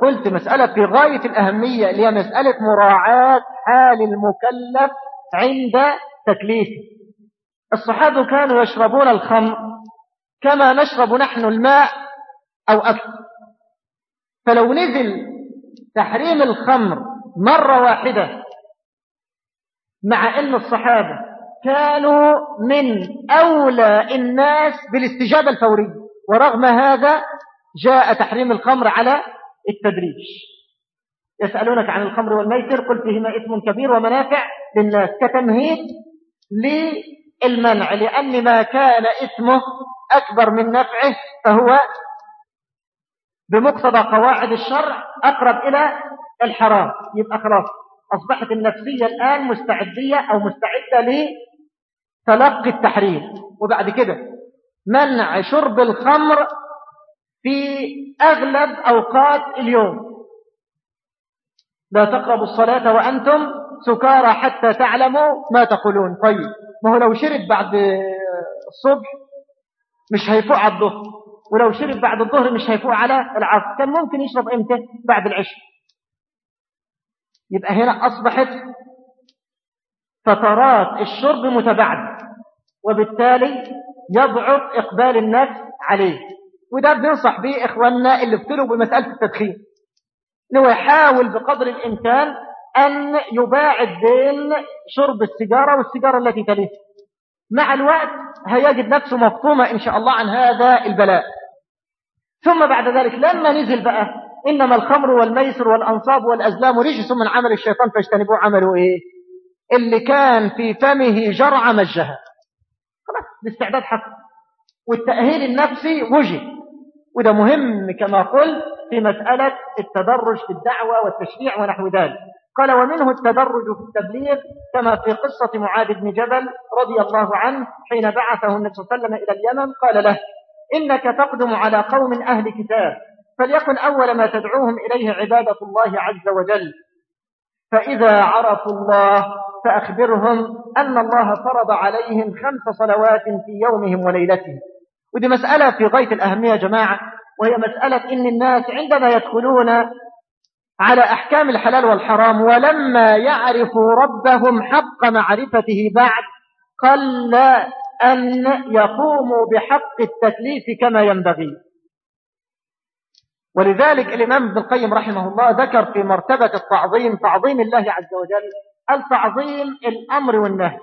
قلت مسألة في غاية الأهمية اللي هي مسألة مراعاة حال المكلف عند تكليفه. الصحابة كانوا يشربون الخمر كما نشرب نحن الماء أو أكثر فلو نزل تحريم الخمر مرة واحدة مع أن الصحابة كانوا من أولى الناس بالاستجابة الفورية ورغم هذا جاء تحريم الخمر على التدريج. يسألونك عن الخمر والميسر قل فيهما اسم كبير ومنافع للناس كتمهيد للمنع لأن ما كان اسمه أكبر من نفعه فهو بمقتضى قواعد الشرع أقرب إلى الحرام. يبقى خلاص أصبحت النفسية الآن مستعدية أو مستعدة لتلقي التحريم. وبعد كده منع شرب الخمر في أغلب أوقات اليوم. لا تقربوا الصلاة وأنتم سكارى حتى تعلموا ما تقولون. طيب ما هو لو شرب بعد الصبح مش هيفوق على الظهر ولو شرب بعد الظهر مش هيفوق على العصر. كان ممكن يشرب إمتى؟ بعد العشاء. يبقى هنا أصبحت فترات الشرب متباعدة وبالتالي يضعف إقبال النفس عليه. وده بننصح به إخواننا اللي ابتلوا بمسألة التدخين انه يحاول بقدر الإمكان أن يباعد بين شرب السيجارة والسيجارة التي تليه. مع الوقت هيجد نفسه مفطومة إن شاء الله عن هذا البلاء. ثم بعد ذلك لما نزل بقى إنما الخمر والميسر والأنصاب والأزلام رجس من عمل الشيطان فاجتنبوه عملوا إيه؟ اللي كان في فمه جرع مجها. خلاص الاستعداد حق. والتأهيل النفسي وجد وده مهم كما قلت في مسألة التدرج في الدعوة والتشريع ونحو ذلك. قال ومنه التدرج في التبليغ كما في قصة معاذ بن جبل رضي الله عنه حين بعثه النبي صلى الله عليه وسلم إلى اليمن قال له إنك تقدم على قوم أهل كتاب فليكن أول ما تدعوهم إليه عبادة الله عز وجل. فإذا عرفوا الله فأخبرهم أن الله فرض عليهم خمس صلوات في يومهم وليلتهم. ودي مسألة في غاية الأهمية جماعة وهي مسألة إن الناس عندما يدخلون على أحكام الحلال والحرام ولما يعرفوا ربهم حق معرفته بعد قل أن يقوموا بحق التكليف كما ينبغي. ولذلك الإمام ابن القيم رحمه الله ذكر في مرتبة التعظيم تعظيم الله عز وجل التعظيم الأمر والنهي.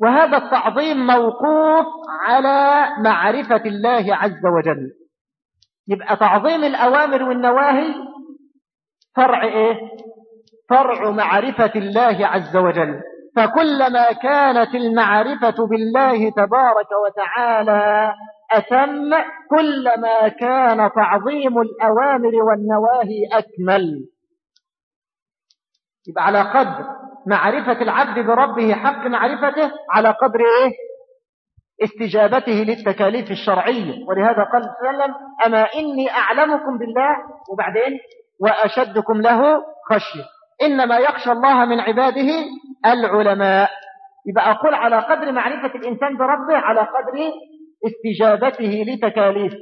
وهذا التعظيم موقوف على معرفة الله عز وجل. يبقى تعظيم الأوامر والنواهي فرع إيه؟ فرع معرفة الله عز وجل فكلما كانت المعرفة بالله تبارك وتعالى أتم كلما كان تعظيم الأوامر والنواهي أكمل يبقى على قدر معرفة العبد بربه حق معرفته على قدر إيه؟ استجابته للتكاليف الشرعية ولهذا قال صلى الله عليه وسلم أما إني أعلمكم بالله وبعدين وأشدكم له خشية. إنما يخشى الله من عباده العلماء. يبقى أقول على قدر معرفة الإنسان بربه على قدر استجابته لتكاليف.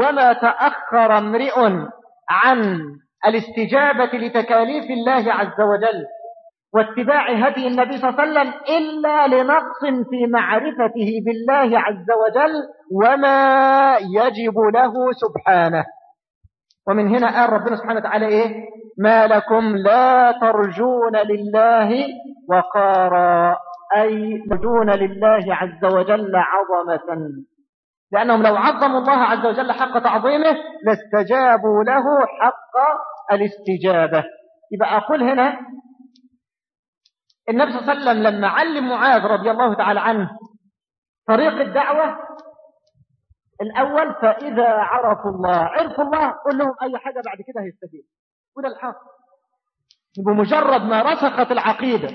وما تأخر امرئ عن الاستجابة لتكاليف الله عز وجل واتباع هدي النبي صلى الله عليه وسلم إلا لنقص في معرفته بالله عز وجل وما يجب له سبحانه. ومن هنا قال ربنا سبحانه وتعالى إيه؟ ما لكم لا ترجون لله وقارا أي ترجون لله عز وجل عظمة. لأنهم لو عظموا الله عز وجل حق تعظيمه لاستجابوا له حق الاستجابة. يبقى أقول هنا النبي صلى الله عليه وسلم لما علم معاذ رضي الله تعالى عنه طريق الدعوة الأول فإذا عرفوا الله عرفوا الله قل لهم أي حاجة بعد كده هيستجيب. وده الحق. بمجرد ما رسخت العقيدة.